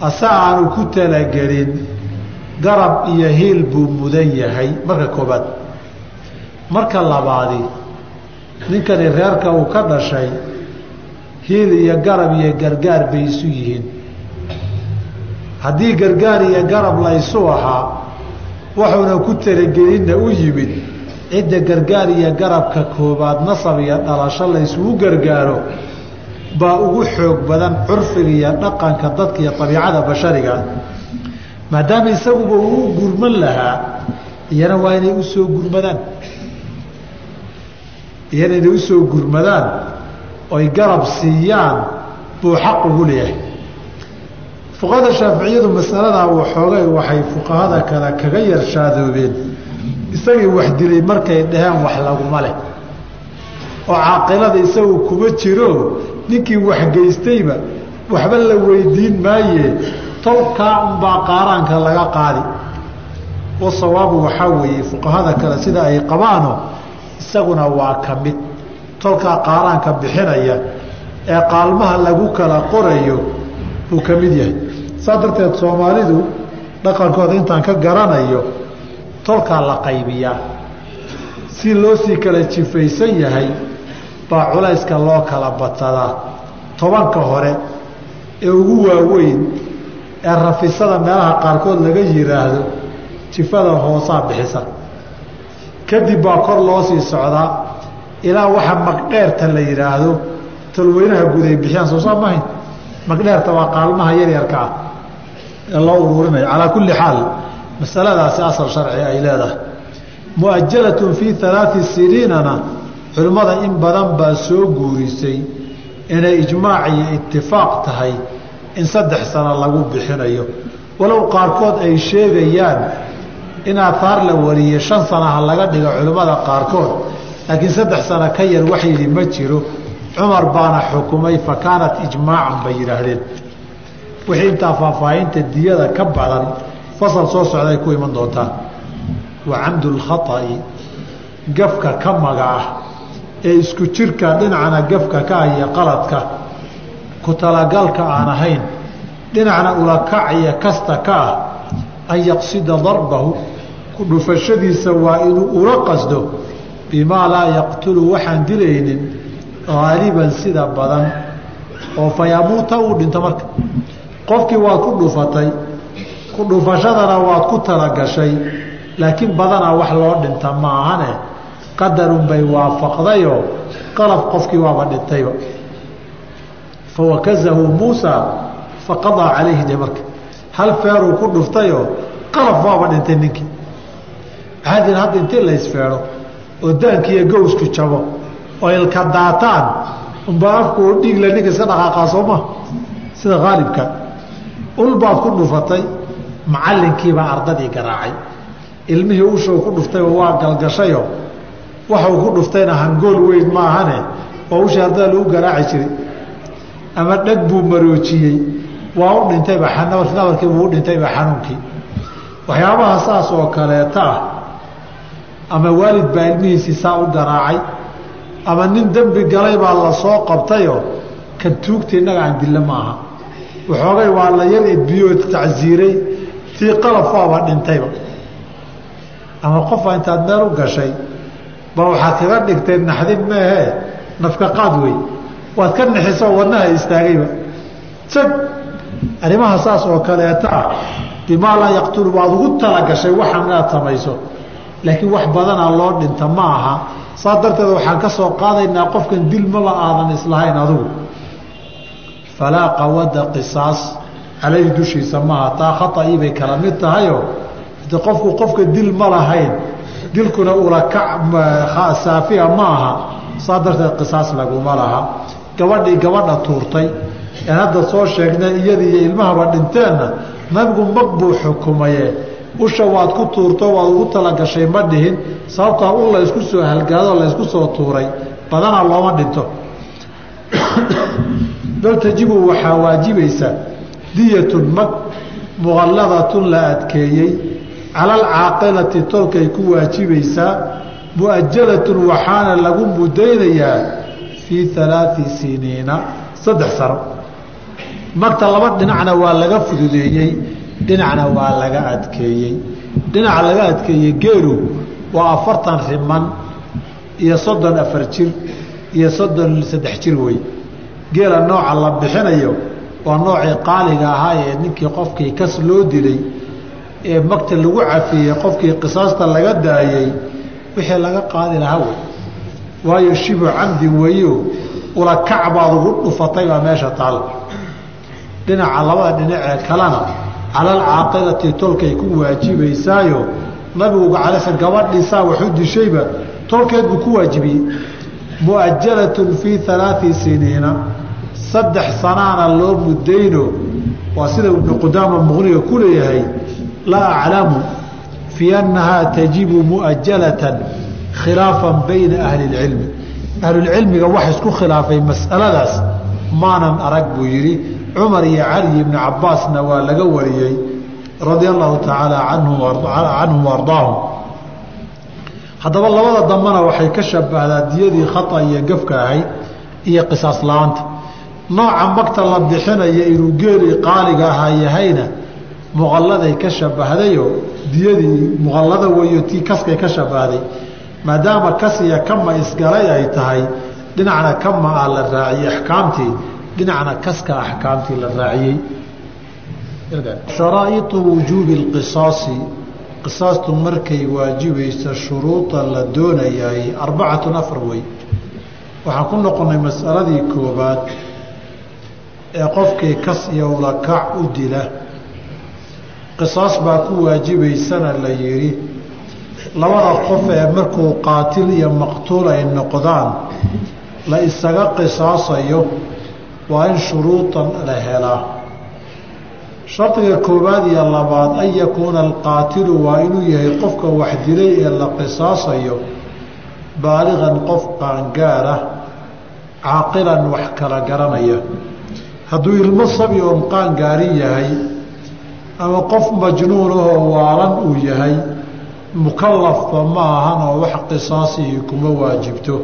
ase aanu ku talagelin garab iyo hiil buu mudan yahay. Marka koobaad marka labaadi ninkani reerka uu ka dhashay hiil iyo garab iyo gargaar bay isu yihiin. Haddii gargaar iyo garab la ysu ahaa wuxuuna ku talagelinna u yimid cidda gargaar iyo garabka koobaad nasab iyo dhalasho la ysugu gargaaro baa ugu xoog badan curfiga iyo dhaqanka dadka iyo abiicada bashariga. Maadaama isaguba uu gurman lahaa iyana waa inay u soo gurmadaan iyana inay u soo gurmadaan oy garab siiyaan buu xaq ugu leeyahay. Fuqahada shaaficiyadu masaladaa waxoogay waxay fuqahada kale kaga yarshaadoobeen isagii wax dilay markay dhaheen wax laguma leh. Oo caaqilada isagu kuma jiro ninkii waxgeystayba waxba la weydiin maaye tolkaa unbaa qaaraanka laga qaadi. Wasawaabu waxaa weeye fuqahada kale sida ay qabaano isaguna waa ka mid. Tolkaa qaaraanka bixinaya ee qaalmaha lagu kala qorayo buu ka mid yahay. Saa darteed soomaalidu dhaqankooda intaan ka garanayo tolkaa la qaybiyaa si loo sii kala jifaysan yahay baa culayska loo kala badsadaa. Tobanka hore ee ugu waaweyn ee rafisada meelaha qaarkood laga yiraahdo jifada hoosaa bixisa kadib baa kor loo sii socdaa ilaa waxa magdheerta la yidhaahdo tolweynaha guud ay bixiyaan soo saa mahayn magdheerta waa qaalmaha yaryarka ah. Ee loo uruurinayo calaa kulli xaal masaladaasi asal sharci ay leedahay. Muajalatun fii alaai siniinana culimmada in badan baa soo guurisay inay ijmaac iyo itifaaq tahay in saddex sano lagu bixinayo. Walow qaarkood ay sheegayaan in aataar la wariyey shan sanaha laga dhigo culimmada qaarkood laakiin saddex sano ka yar wax yidhi ma jiro. Cumar baana xukumay fa kaanat ijmaacan bay yidhaahdeen. Wixii intaa faahfaahinta diyada ka badan fasal soo socda ay ku iman doontaa. Wa camdu lkhaa'i gafka ka maga ah ee isku jirka dhinacna gafka ka ah iyo qaladka. Ku talagalka aan ahayn dhinacna ulakac iyo kasta ka ah an yaqsida darbahu dhufashadiisa waa inuu ula qasdo bimaa laa yaqtulu waxaan dilaynin haaliban sida badan oo fa yamuuta uu dhinto marka. Qofkii waad ku dhufatay ku dhufashadana waad ku talagashay laakiin badanaa wax loo dhinta maahane qadarun bay waafaqdayoo qalab qofkii waaba dhintayba. Fawakazahu muusa faqadaa calayhi de marka. Hal feeruu ku dhuftayoo qalab waaba dhintay ninkii caadin hadda intii la isfeedho oo daankiiyo gowsku jabo oo ilka daataan unbaa afku oo dhiigla ninka iska dhaqaaqaa soo ma? Sida haalibka ulbaad ku dhufatay macallinkiibaa ardadii garaacay. Ilmihii ushau ku dhuftayoo waa galgashayo. Waxuu ku dhuftayna hangool weyn maahane waa ushii ardada lagu garaaci jiray. Ama dheg buu maroojiyey. Waa u dhintayba nabarkii buu u dhintayba xanuunkii. Waxyaabaha saas oo kaleeta ah ama waalid baa ilmihiisii saa u garaacay ama nin dembi galay baa la soo qabtayoo kan tuugta innaga aan dilla maaha waxoogay waa la yar edbiyoo tacsiiray tii qalab waaba dhintayba. Ama qofa intaad meel u gashay ba waxaad kaga dhigtay naxdin meehee nafka qaad wey. Waad ka nixisoo wadnaha istaagayba. Jag arrimaha saas oo kaleeta bimaa laa yaqtulu waad ugu talagashay waxaan inaad samayso laakiin wax badanaa loo dhinta ma aha. Saas darteed waxaan ka soo qaadaynaa qofkan dil maba aadan islahayn adugu. Falaa qawada qisaas. Calayhi dushiisa maaha taa khaطa'ii bay kala mid tahayoo de qofku qofka dil ma lahayn dilkuna ulakac saafiya ma aha. Saa darteed qisaas laguma laha. Gabadhii gabadha tuurtay. Aan hadda soo sheegnay iyadii iyo ilmahaba dhinteenna nabigu mag buu xukumaye usha waad ku tuurto waad ugu talagashay ma dhihin. Sababtaa u laysku soo halgaadoo laysku soo tuuray badanaa looma dhinto. Bal tajibu waxaa waajibaysa diyatun mag muqalladatun la adkeeyey. Cala alcaaqilati tolkay ku waajibaysaa mu'ajalatun waxaana lagu mudaynayaa fii alaai siniina saddex sano. Magta laba dhinacna waa laga fududeeyey dhinacna waa laga adkeeyey. Dhinaca laga adkeeyey geelu waa afartan riman iyo soddon afar jir iyo soddon saddex jir wey geela nooca la bixinayo waa noocii qaaliga ahaa ee ninkii qofkii kas loo dilay ee magta lagu cafiyey qofkii qisaasta laga daayey wixii laga qaadi lahaa wey waayo shibu camdin weeyo ula kac baad ugu dhufatay baa meesha taal. Dhinaca labada dhinacee kalena calal caaqilati tolkay ku waajibaysaayo. Nabigu calasa gabadhiisaa waxu dishayba tolkeed buu ku waajibiyey mu'ajalatun fii alaai siniina saddex sanaana loo mudayno waa sida ibnu qudaama muqniga ku leeyahay laa aclamu fii annahaa tajibu mu'ajalatan khilaafan bayna ahli اlcilmi ahlulcilmiga wax isku khilaafay mas'aladaas maanan arag buu yidhi cumar iyo cali ibni cabaasna waa laga wariyey radia allahu tacaala canhum ardaahum. Haddaba labada dambena waxay ka shabahdaa diyadii khata iyo gafka ahayd iyo qisaas la'aanta. Nooca magta la bixinaya inuu geelii qaaliga ahaa yahayna muqalladay ka shabahdayo diyadii muqallada weeyo tii kaskay ka shabahday. Maadaama kas iyo kama isgalay ay tahay dhinacna kama ah la raaciyey axkaamtii dhinacna kaska axkaamtii la raaciyey. Sharaa'iu wujuubi اlqisaasi qisaastu markay waajibaysa shuruuda la doonayaay arbacatun afar wey waxaan ku noqonnay masaladii koobaad ee qofkii kas iyo ulakac u dila. Qisaas baa ku waajibaysana la yidhi labada qof ee markuu qaatil iyo maqtuul ay noqdaan la isaga qisaasayo waa in shuruudan la helaa. Shardiga koowaad iyo labaad an yakuuna alqaatilu waa inuu yahay qofka wax dilay ee la qisaasayo baaliqan qof qaangaara caaqilan wax kala garanaya. Hadduu ilmo sabi oon qaangaarin yahay ama qof majnuun ahoo waalan uu yahay mukalafba ma ahan oo wax qisaasihii kuma waajibto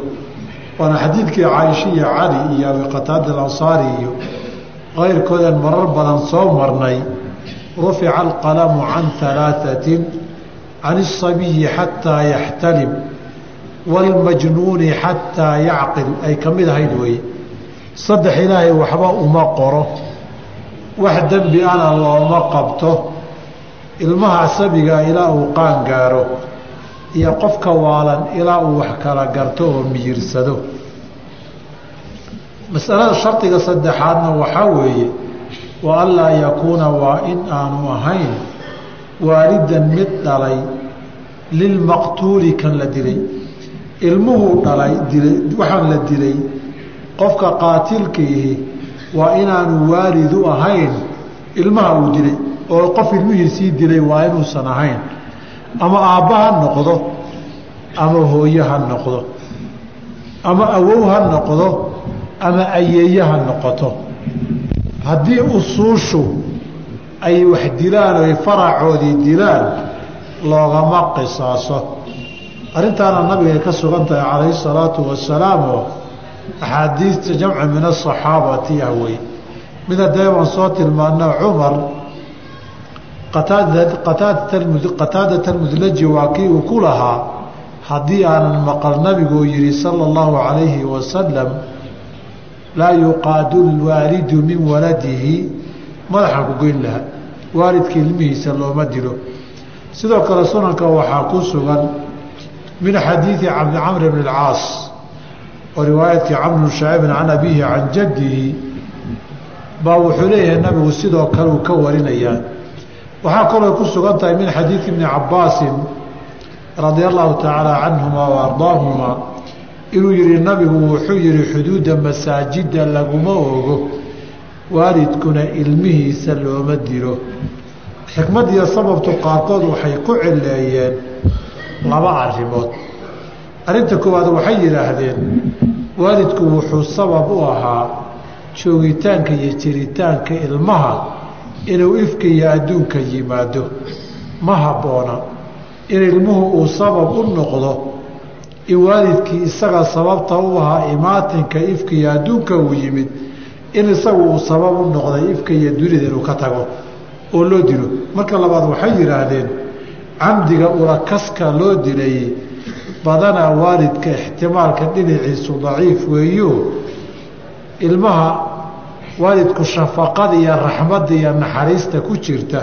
waana xadiidkii caaisha iyo cali iyo abi qataada alansaari iyo kayrkoodan marar badan soo marnay rufica alqalamu can alaaثatin can الsabiyi xataa yaxtalim wاlmajnuuni xataa yacqil ay ka mid ahayd weye saddex ilaahay waxba uma qoro wax dembi ana looma qabto ilmaha sabiga ilaa uu qaan gaaro iyo qofka waalan ilaa uu wax kala garto oo miyirsado masalada shardiga saddexaadna waxaa weeye wa anlaa yakuuna waa in aanu ahayn waalidan mid dhalay lilmaqtuuli kan la dilay. Ilmuhuu dhalay dilay waxaan la dilay qofka qaatilkiihi waa inaanu waalidu ahayn ilmaha uu dilay oo qof ilmihiisii dilay waa inuusan ahayn ama aabba ha noqdo ama hooye ha noqdo ama awow ha noqdo ama ayeeye ha noqoto. Haddii usuushu ay wax dilaan oy faracoodii dilaan loogama qisaaso. Arrintaana nabigay ka sugan tahay calayhi salaatu wasalaam oo axaadiista jamcu min asaxaabati ah wey mid haddee baan soo tilmaana cumar qataadata almudlaji waa kii uu ku lahaa haddii aanan maqal nabiguu yihi sala allahu calayhi wasalam laa yuqaadu lwaalidu min waladihi. Madaxaan ku geyn lahaa waalidka ilmihiisa looma dilo. Sidoo kale sunanka waxaa ku sugan min xadiidi camr bn اlcaas oo riwaayadkii camr bn shaacibin can abihi can jaddihi baa wuxuu leeyahay nabigu sidoo kale uu ka warinayaa waxaa kaloo ku sugan tahay min xadiidi bni cabaasin radia allahu tacaala canhuma wa ardaahuma inuu yihi nabigu wuxuu yihi xuduudda masaajida laguma ogo waalidkuna ilmihiisa looma dilo. Xikmadiyo sababtu qaarkood waxay ku cileeyeen laba arrimood. Arrinta koowaad waxay yidhaahdeen waalidku wuxuu sabab u ahaa joogitaanka iyo jiritaanka ilmaha inuu ifka iyo adduunka yimaado ma habboona. In ilmuhu uu sabab u noqdo in waalidkii isaga sababta u ahaa imaatinka ifka iyo adduunka uu yimid in isagu uu sabab u noqday ifka iyo dunida inuu ka tago oo loo dilo. Marka labaad waxay yidhaahdeen camdiga ulakaska loo dilayey badanaa waalidka ixtimaalka dhinaciisu daciif weeyo. Ilmaha waalidku shafaqada iyo raxmadda iyo naxariista ku jirta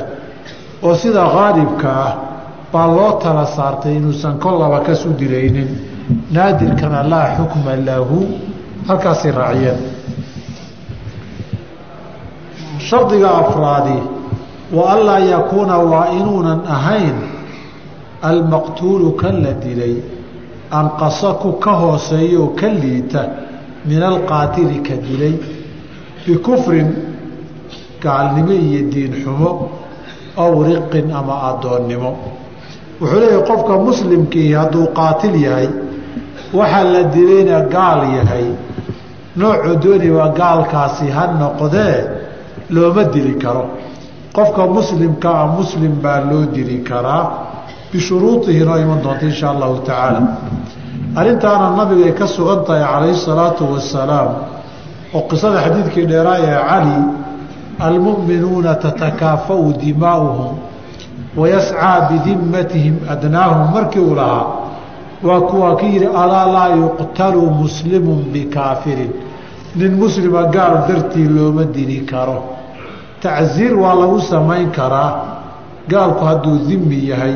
oo sida qaalibka ah baa loo tala saartay inuusan kollaba kasu dilaynin. Naadirkana laa xukma lahu halkaasay raaciyeen. Shardiga afraadi wa anlaa yakuuna waa inuunan ahayn almaqtuulu kan la dilay anqasa ku ka hooseeya oo ka liita min alqaatili ka dilay bikufrin gaalnimo iyo diin xumo aw riqin ama addoonnimo wuxuu leeyahay qofka muslimkii hadduu qaatil yahay waxaa la dilayna gaal yahay noocuu dooniba gaalkaasi ha noqdee looma dili karo qofka muslimka ah muslim baa loo dili karaa bishuruudihi noo iman doonta insha allahu tacaala arrintaana nabigay ka sugan tahay calayhi salaatu wasalaam oo qisada xadiidkii dheeraa ee cali almu'minuuna tatakaafa'u dimaa'uhum wayascaa bidimmatihim adnaahum. Markii uu lahaa waa kuwaa ka yidhi alaa laa yuqtalu muslimun bikaafirin. Nin muslima gaal dartii looma dili karo. Tacsiir waa lagu samayn karaa. Gaalku hadduu dimi yahay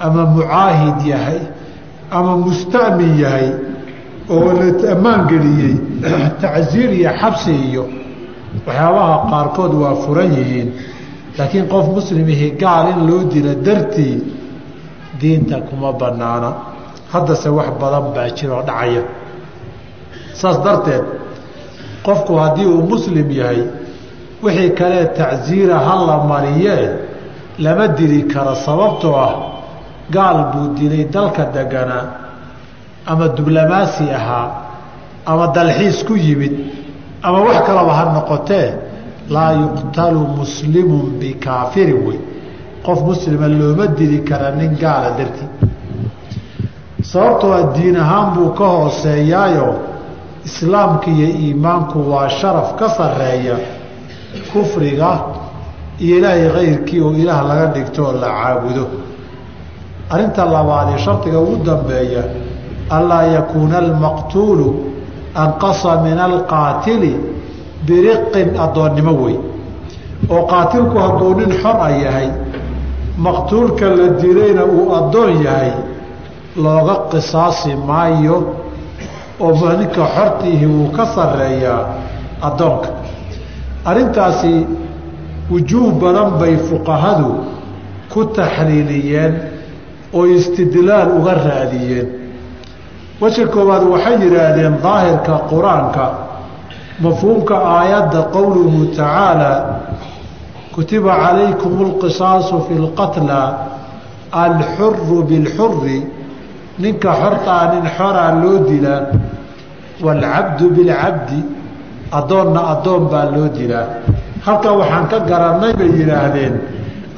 ama mucaahid yahay ama musta'min yahay oo la ammaan geliyey tacsiir iyo xabsi iyo waxyaabaha qaarkood waa furan yihiin. Laakiin qof muslimihi gaal in loo dilo dartii diinta kuma bannaana. Haddase wax badan baa jiroo dhacaya. Saas darteed qofku haddii uu muslim yahay wixii kalee tacsiira ha la mariyee lama dili karo sababtoo ah gaal buu dilay dalka deganaa ama diblomaasi ahaa ama dalxiis ku yimid ama wax kalaba ha noqotee laa yuqtalu muslimun bikaafirin wey. Qof muslima looma dili kara nin gaala dartii sababtoo a diin ahaan buu ka hooseeyaayo islaamka iyo iimaanku waa sharaf ka sarreeya kufriga iyo ilaahay kayrkii oo ilaah laga dhigto oo la caabudo. Arrinta labaad ee shardiga ugu dambeeya anlaa yakuuna almaqtuulu anqasa min alqaatili biriqin addoonnimo wey oo qaatilku hadduu nin xor a yahay maqtuulka la dilayna uu addoon yahay looga qisaasi maayo oo ninka xortiihi wuu ka sarreeyaa addoonka arrintaasi wujuuh badan bay fuqahadu ku taxliiliyeen oo istidlaal uga raadiyeen weji koowaad waxay yidhaahdeen daahirka qur'aanka mafhuumka aayadda qowluhu tacaalaa kutiba calaykum alqisaasu fi lqatla alxuru bilxuri ninka xortaa nin xoraa loo dilaa waalcabdu bilcabdi addoonna addoon baa loo dilaa halka waxaan ka garannay bay yidhaahdeen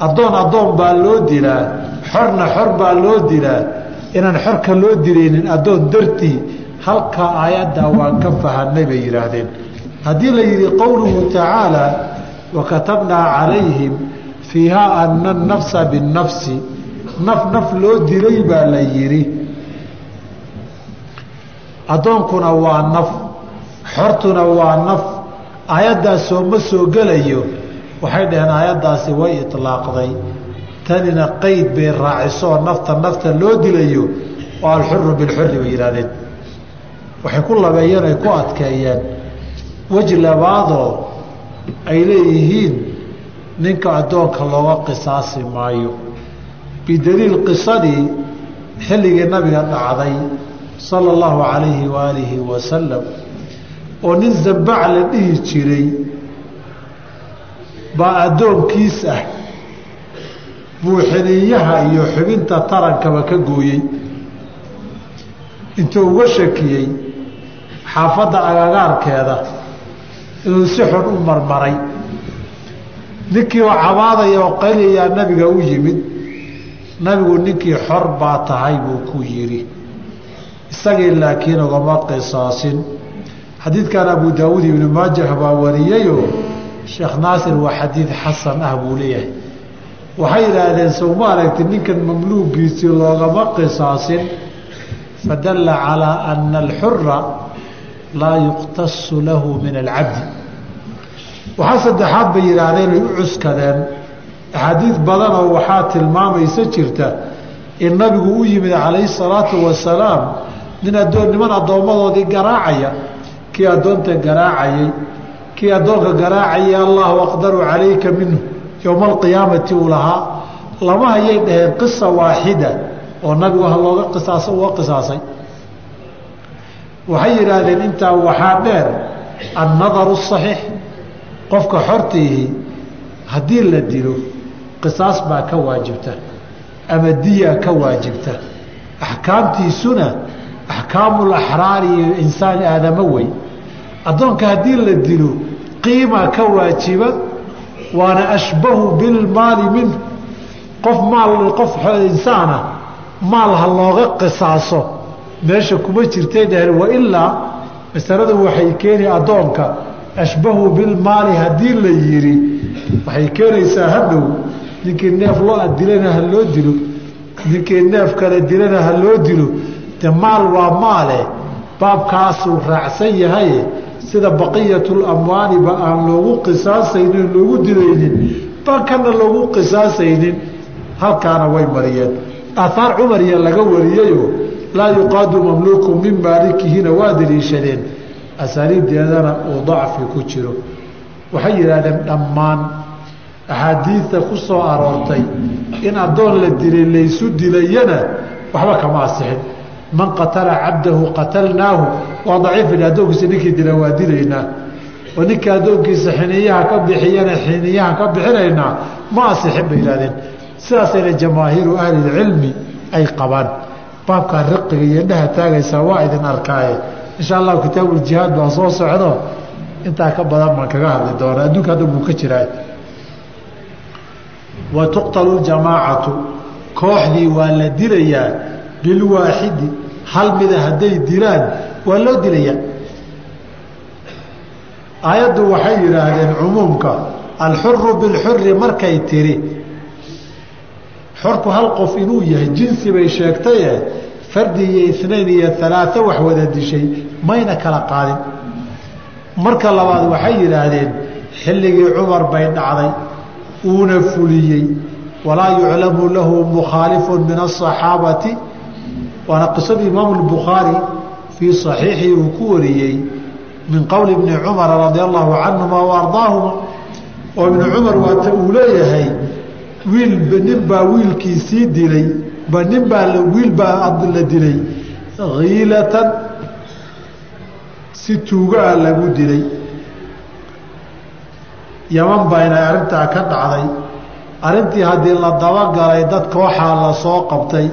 addoon addoon baa loo dilaa xorna xor baa loo dilaa inaan xorka loo dilaynin addoon dartii halkaa aayaddaa waan ka fahanay bay yidhaahdeen. Haddii la yidhi qowluhu tacaala wakatabnaa calayhim fiihaa ana anafsa binnafsi. Naf naf loo dilay baa la yidhi. Addoonkuna waa naf xortuna waa naf. Aayaddaasoo ma soo gelayo waxay dhaheen aayaddaasi way itlaaqday tanina qeyd bay raacisoo nafta nafta loo dilayo oo alxuru bilxuri bay yidhahdeen waxay ku labeeyeen ay ku adkeeyeen. Weji labaadoo ay leeyihiin ninka addoonka looga qisaasi maayo. Bidaliil qisadii xilligii nabiga dhacday sala allahu calayhi waaalihi wasalam oo nin zambac la dhihi jiray baa addoonkiis ah buuxiniyaha iyo xubinta tarankaba ka gooyey. Intuu uga shakiyey xaafadda agagaarkeeda inuu si xun u marmaray. Ninkii oo cabaadaya oo qaylayaa nabiga u yimid nabigu ninkii xor baa tahay buu ku yidhi isagii laakiin ugama qisaasin. Xadiidkan abu daawuud ibnu maajah baa wariyeyoo sheekh naasir waa xadiid xasan ah buu leeyahay waxay yidhaahdeen sowma aragti ninkan mamluugiisii loogama qisaasin. Fadalla calaa ana alxura laa yuqtasu lahu min alcabdi. Waxaa saddexaad bay yidhaahdeen ay u cuskadeen. Axaadiid badanoo waxaa tilmaamaysa jirta in nabigu u yimid calayhi salaatu wasalaam nin adoon niman addoommadoodii garaacaya. Kii addoonta garaacayey kii addoonka garaacayay allahu aqdaru calayka minhu yowma alqiyaamati uu lahaa lama hayay dhaheen qisa waaxida oo nabigu ha looga qisaaso uga qisaasay. Waxay yidhaahdeen intaa waxaa dheer annadaru saxiix qofka xortiihi haddii la dilo qisaas baa ka waajibta ama diya ka waajibta. Axkaamtiisuna axkaamul axraari iyo insaan aadamo wey. Addoonka haddii la dilo qiima ka waajiba waana ashbahu bilmaali minhu. Qof maal qof insaana maal ha looga qisaaso. Meesha kuma jirtay wailaa masaladu waxay keeni addoonka ashbahu bilmaali haddii la yidhi waxay keenaysaa hadhow ninkii neef loo dilana ha loo dilo. Ninkii neef kale dilana ha loo dilo. De maal waa maale. Baabkaasuu raacsan yahaye sida baqiyatul amwaaliba aan loogu qisaasaynin loogu dilaynin baan kana loogu qisaasaynin halkaana way mariyeen. Aahaar cumariya laga wariyeyoo laa yuqaadu mamluuku min maalikihina waa daliishadeen. Asaaliibdeedana uu dacfi ku jiro. Waxay yidhaahdeen dhammaan axaadiidta ku soo aroortay in addoon la dilay laysu dilayana waxba kama asixin man qatala cabdahu qatalnaahu waa daciifin addoonkiisa ninkii dila waa dilaynaa. Oo ninka addoonkiisa xiniyaha ka bixiyana xiniyaha ka bixinaynaa ma asixin bay yidhahdeen sidaasayna jamaahiiru ahlilcilmi ay qabaan. Baabkaa riqiga iyo indhaha taagaysaa waa idin arkaaye. Insha allahu kitaabuuljihaad baa soo socdo. Intaa ka badan baan kaga hadli doonaa. Adduunka hadda buu ka jiraa. Wa tuqtalu ljamaacatu kooxdii waa la dilayaa bilwaaxidi hal mida hadday dilaan waa loo dilayaa aayaddu waxay yidhaahdeen cumuumka alxuru bilxuri markay tiri xorku hal qof inuu yahay jinsi bay sheegtaye fardi iyo inayn iyo alaaa wax wada dishay mayna kala qaadin. Marka labaad waxay yidhaahdeen xilligii cumar bay dhacday uuna fuliyey walaa yuclamu lahu mukhaalifun min asaxaabati waana qisada imaamu lbukhaari fii saxiixii uu ku wariyey min qowli bni cumara radia allahu canhuma wa ardaahuma oo ibni cumar waata uu leeyahay wiilba nin baa wiilkiisii dilay ba nin baa wiil baa la dilay khiilatan si tuugaa lagu dilay. Yaman baa inay arrintaa ka dhacday. Arrintii haddii la dabagalay dad kooxaa la soo qabtay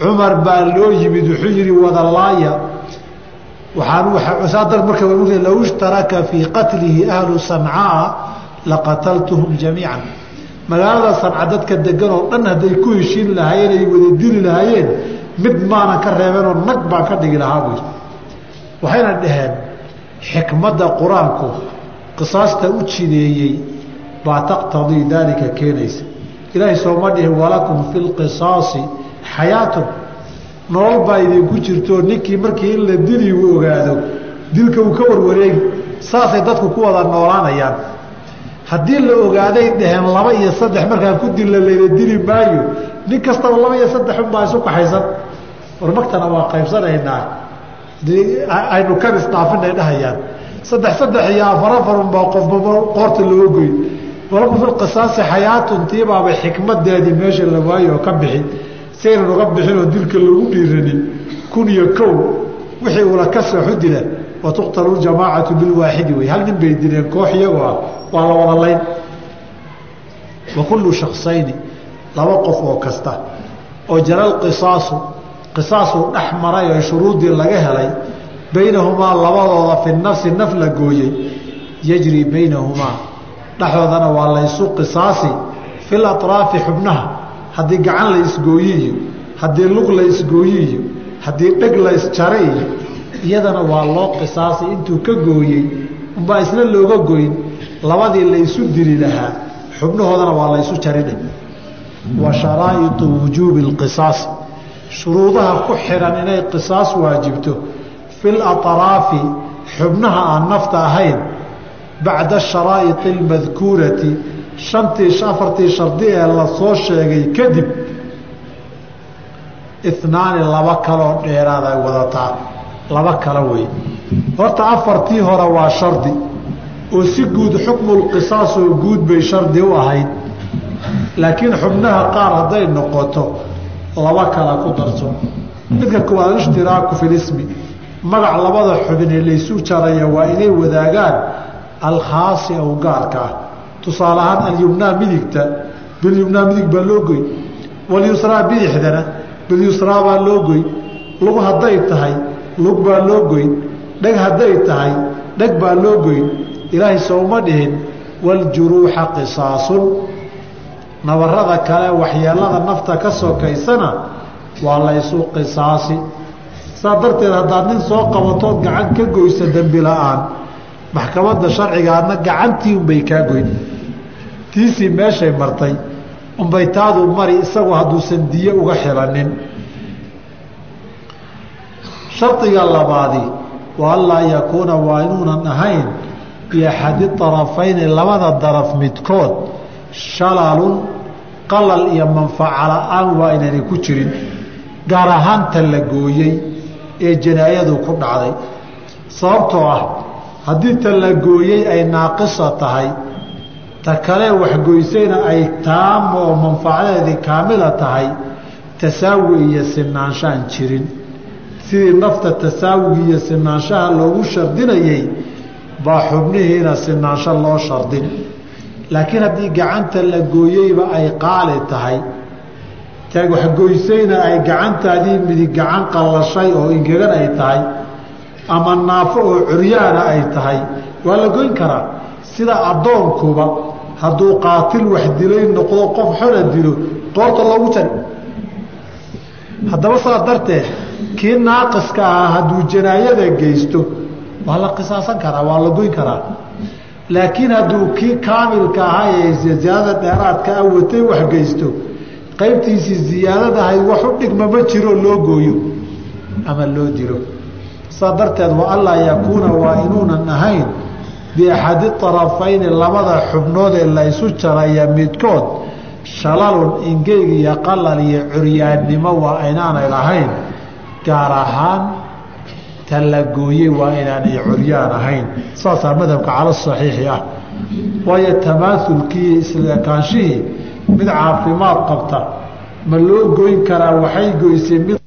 cumar baa loo yimid wuxuu yihi wadalaaya marka low ishtaraka fii qatlihi ahlu sancaa laqataltuhum jamiican. Magaalada sanca dadka degan oo dhan hadday ku heshiin lahaayeen ay wada dili lahaayeen mid maanan ka reebeenoo nag baan ka dhigi lahaa buu waxayna dhaheen xikmadda qur'aanku qisaasta u jideeyey baa taqtadii daalika keenaysa. Ilaahay sooma dhihin walakum fi lqisaasi xayaatun nolol baa idinku jirtoo ninkii markii in la dili uu ogaado dilka uu ka warwareegi saasay dadku ku wada noolaanayaan. Haddii la ogaaday dhaheen laba iyo saddex markaan ku dilla layla dili maayo nin kastaba laba iyo saddex unbaa isu kaxaysan. Warmagtana waa qaybsanaynaa. Aynu kan isdhaafinay dhahayaan saddex saddex iyo afar afar unbaa qofbaba qoorta loo goy walaku fi qisaasi xayaatun tiibaaba xikmadeedii meesha la waayo oo ka bixi si aynan uga bixin oo dilka lagu dhiiranin kun iyo kow wixii ula ka sooxu dila wa tuqtalu bilwaaxidi wey hal nin bay dileen koox iyagoo ah waa la wada layn. Wa kullu laba qof oo kasta oo jaral qisaasu qisaasuu dhex maray oo shuruuddii laga helay baynahumaa labadooda fi nafsi naf la gooyey yajri baynahumaa. Dhexdoodana waa laysu qisaasi fil atraafi xubnaha haddii gacan la isgooyi haddii lug la isgooyi haddii dheg la isjare iyadana waa loo qisaasay intuu ka gooyey unbaa isna looga goyn labadii laysu dili lahaa xubnahoodana waa laysu jarinay wa sharaa'iu wujuubi اlqisaas shuruudaha ku xihan inay qisaas waajibto fi laraafi xubnaha aan nafta ahayn bacda sharaa'iti اlmadkuurati shantii afartii shardi ee la soo sheegay kadib inaani laba kaloo dheeraad ay wadataa. Laba kale wey horta afartii hore waa shardi. Oo si guud xukmulqisaas oo guud bay shardi u ahayd. Laakiin xubnaha qaar hadday noqoto laba kala ku darso midka koowaad ishtiraaku filismi magac labada xubin ee laysu jaraya waa inay wadaagaan alkhaasi aw gaarka ah tusaale ahaan alyumnaa midigta bilyumnaa midig baa loo goy walyusraa bidixdana bilyusraa baa loo goy lug hadday tahay lug baa loo goyn dheg hadday tahay dheg baa loo goyn ilaahay souma dhihin waljuruuxa qisaasun. Nabarada kale waxyeelada nafta ka sokaysana waa laysu qisaasi. Saa darteed haddaad nin soo qabatood gacan ka goysa dembi la'aan maxkamadda sharcigaadna gacantii unbay kaa goyn tiisii meeshay martay unbay taadu mari isagu hadduusan diye uga xilanin. Shardiga labaadi waa anlaa yakuuna waa inuunan ahayn biaxadi arafayni labada daraf midkood shalalun qalal iyo manfaca la'aan waa inayna ku jirin gaar ahaanta la gooyey ee janaayadu ku dhacday. Sababtoo ah haddii ta la gooyey ay naaqisa tahay ta kale waxgoysayna ay taamo oo manfacadeedii kaamila tahay tasaawi iyo sinaanshaan jirin. Sidii nafta tasaawigi iyo sinaanshaha loogu shardinayey baa xubnihiina sinaansho loo shardin. Laakiin haddii gacanta la gooyeyba ay qaali tahay waxgoysayna ay gacantaadii midig gacan qallashay oo ingegan ay tahay ama naafo oo curyaana ay tahay waa la goyn karaa. Sida addoonkuba hadduu qaatil wax dilay noqdo qof xona dilo qoorta loogu jari haddaba saa darteed kii naaqiska ahaa hadduu janaayada geysto waa la qisaasan karaa waa la goyn karaa. Laakiin hadduu kii kaamilka ahaa ee ziyaadada dheeraadka a watay wax geysto qaybtiisii ziyaadadahay wax u dhigma ma jiro loo gooyo ama loo dilo. Saa darteed wa anlaa yakuuna waa inuunan ahayn biaxadi arafayni labada xubnood ee la ysu jaraya midkood shalalun ingeyg iyo qalal iyo curyaannimo waa inaanay lahayn gaar ahaan ta la gooyey waa inaanay curyaan ahayn saasaa madhabka cala saxiixi ah waayo tamaaulkii isekaanshihii mid caafimaad qabta ma loo goyn karaa waxay goysay mid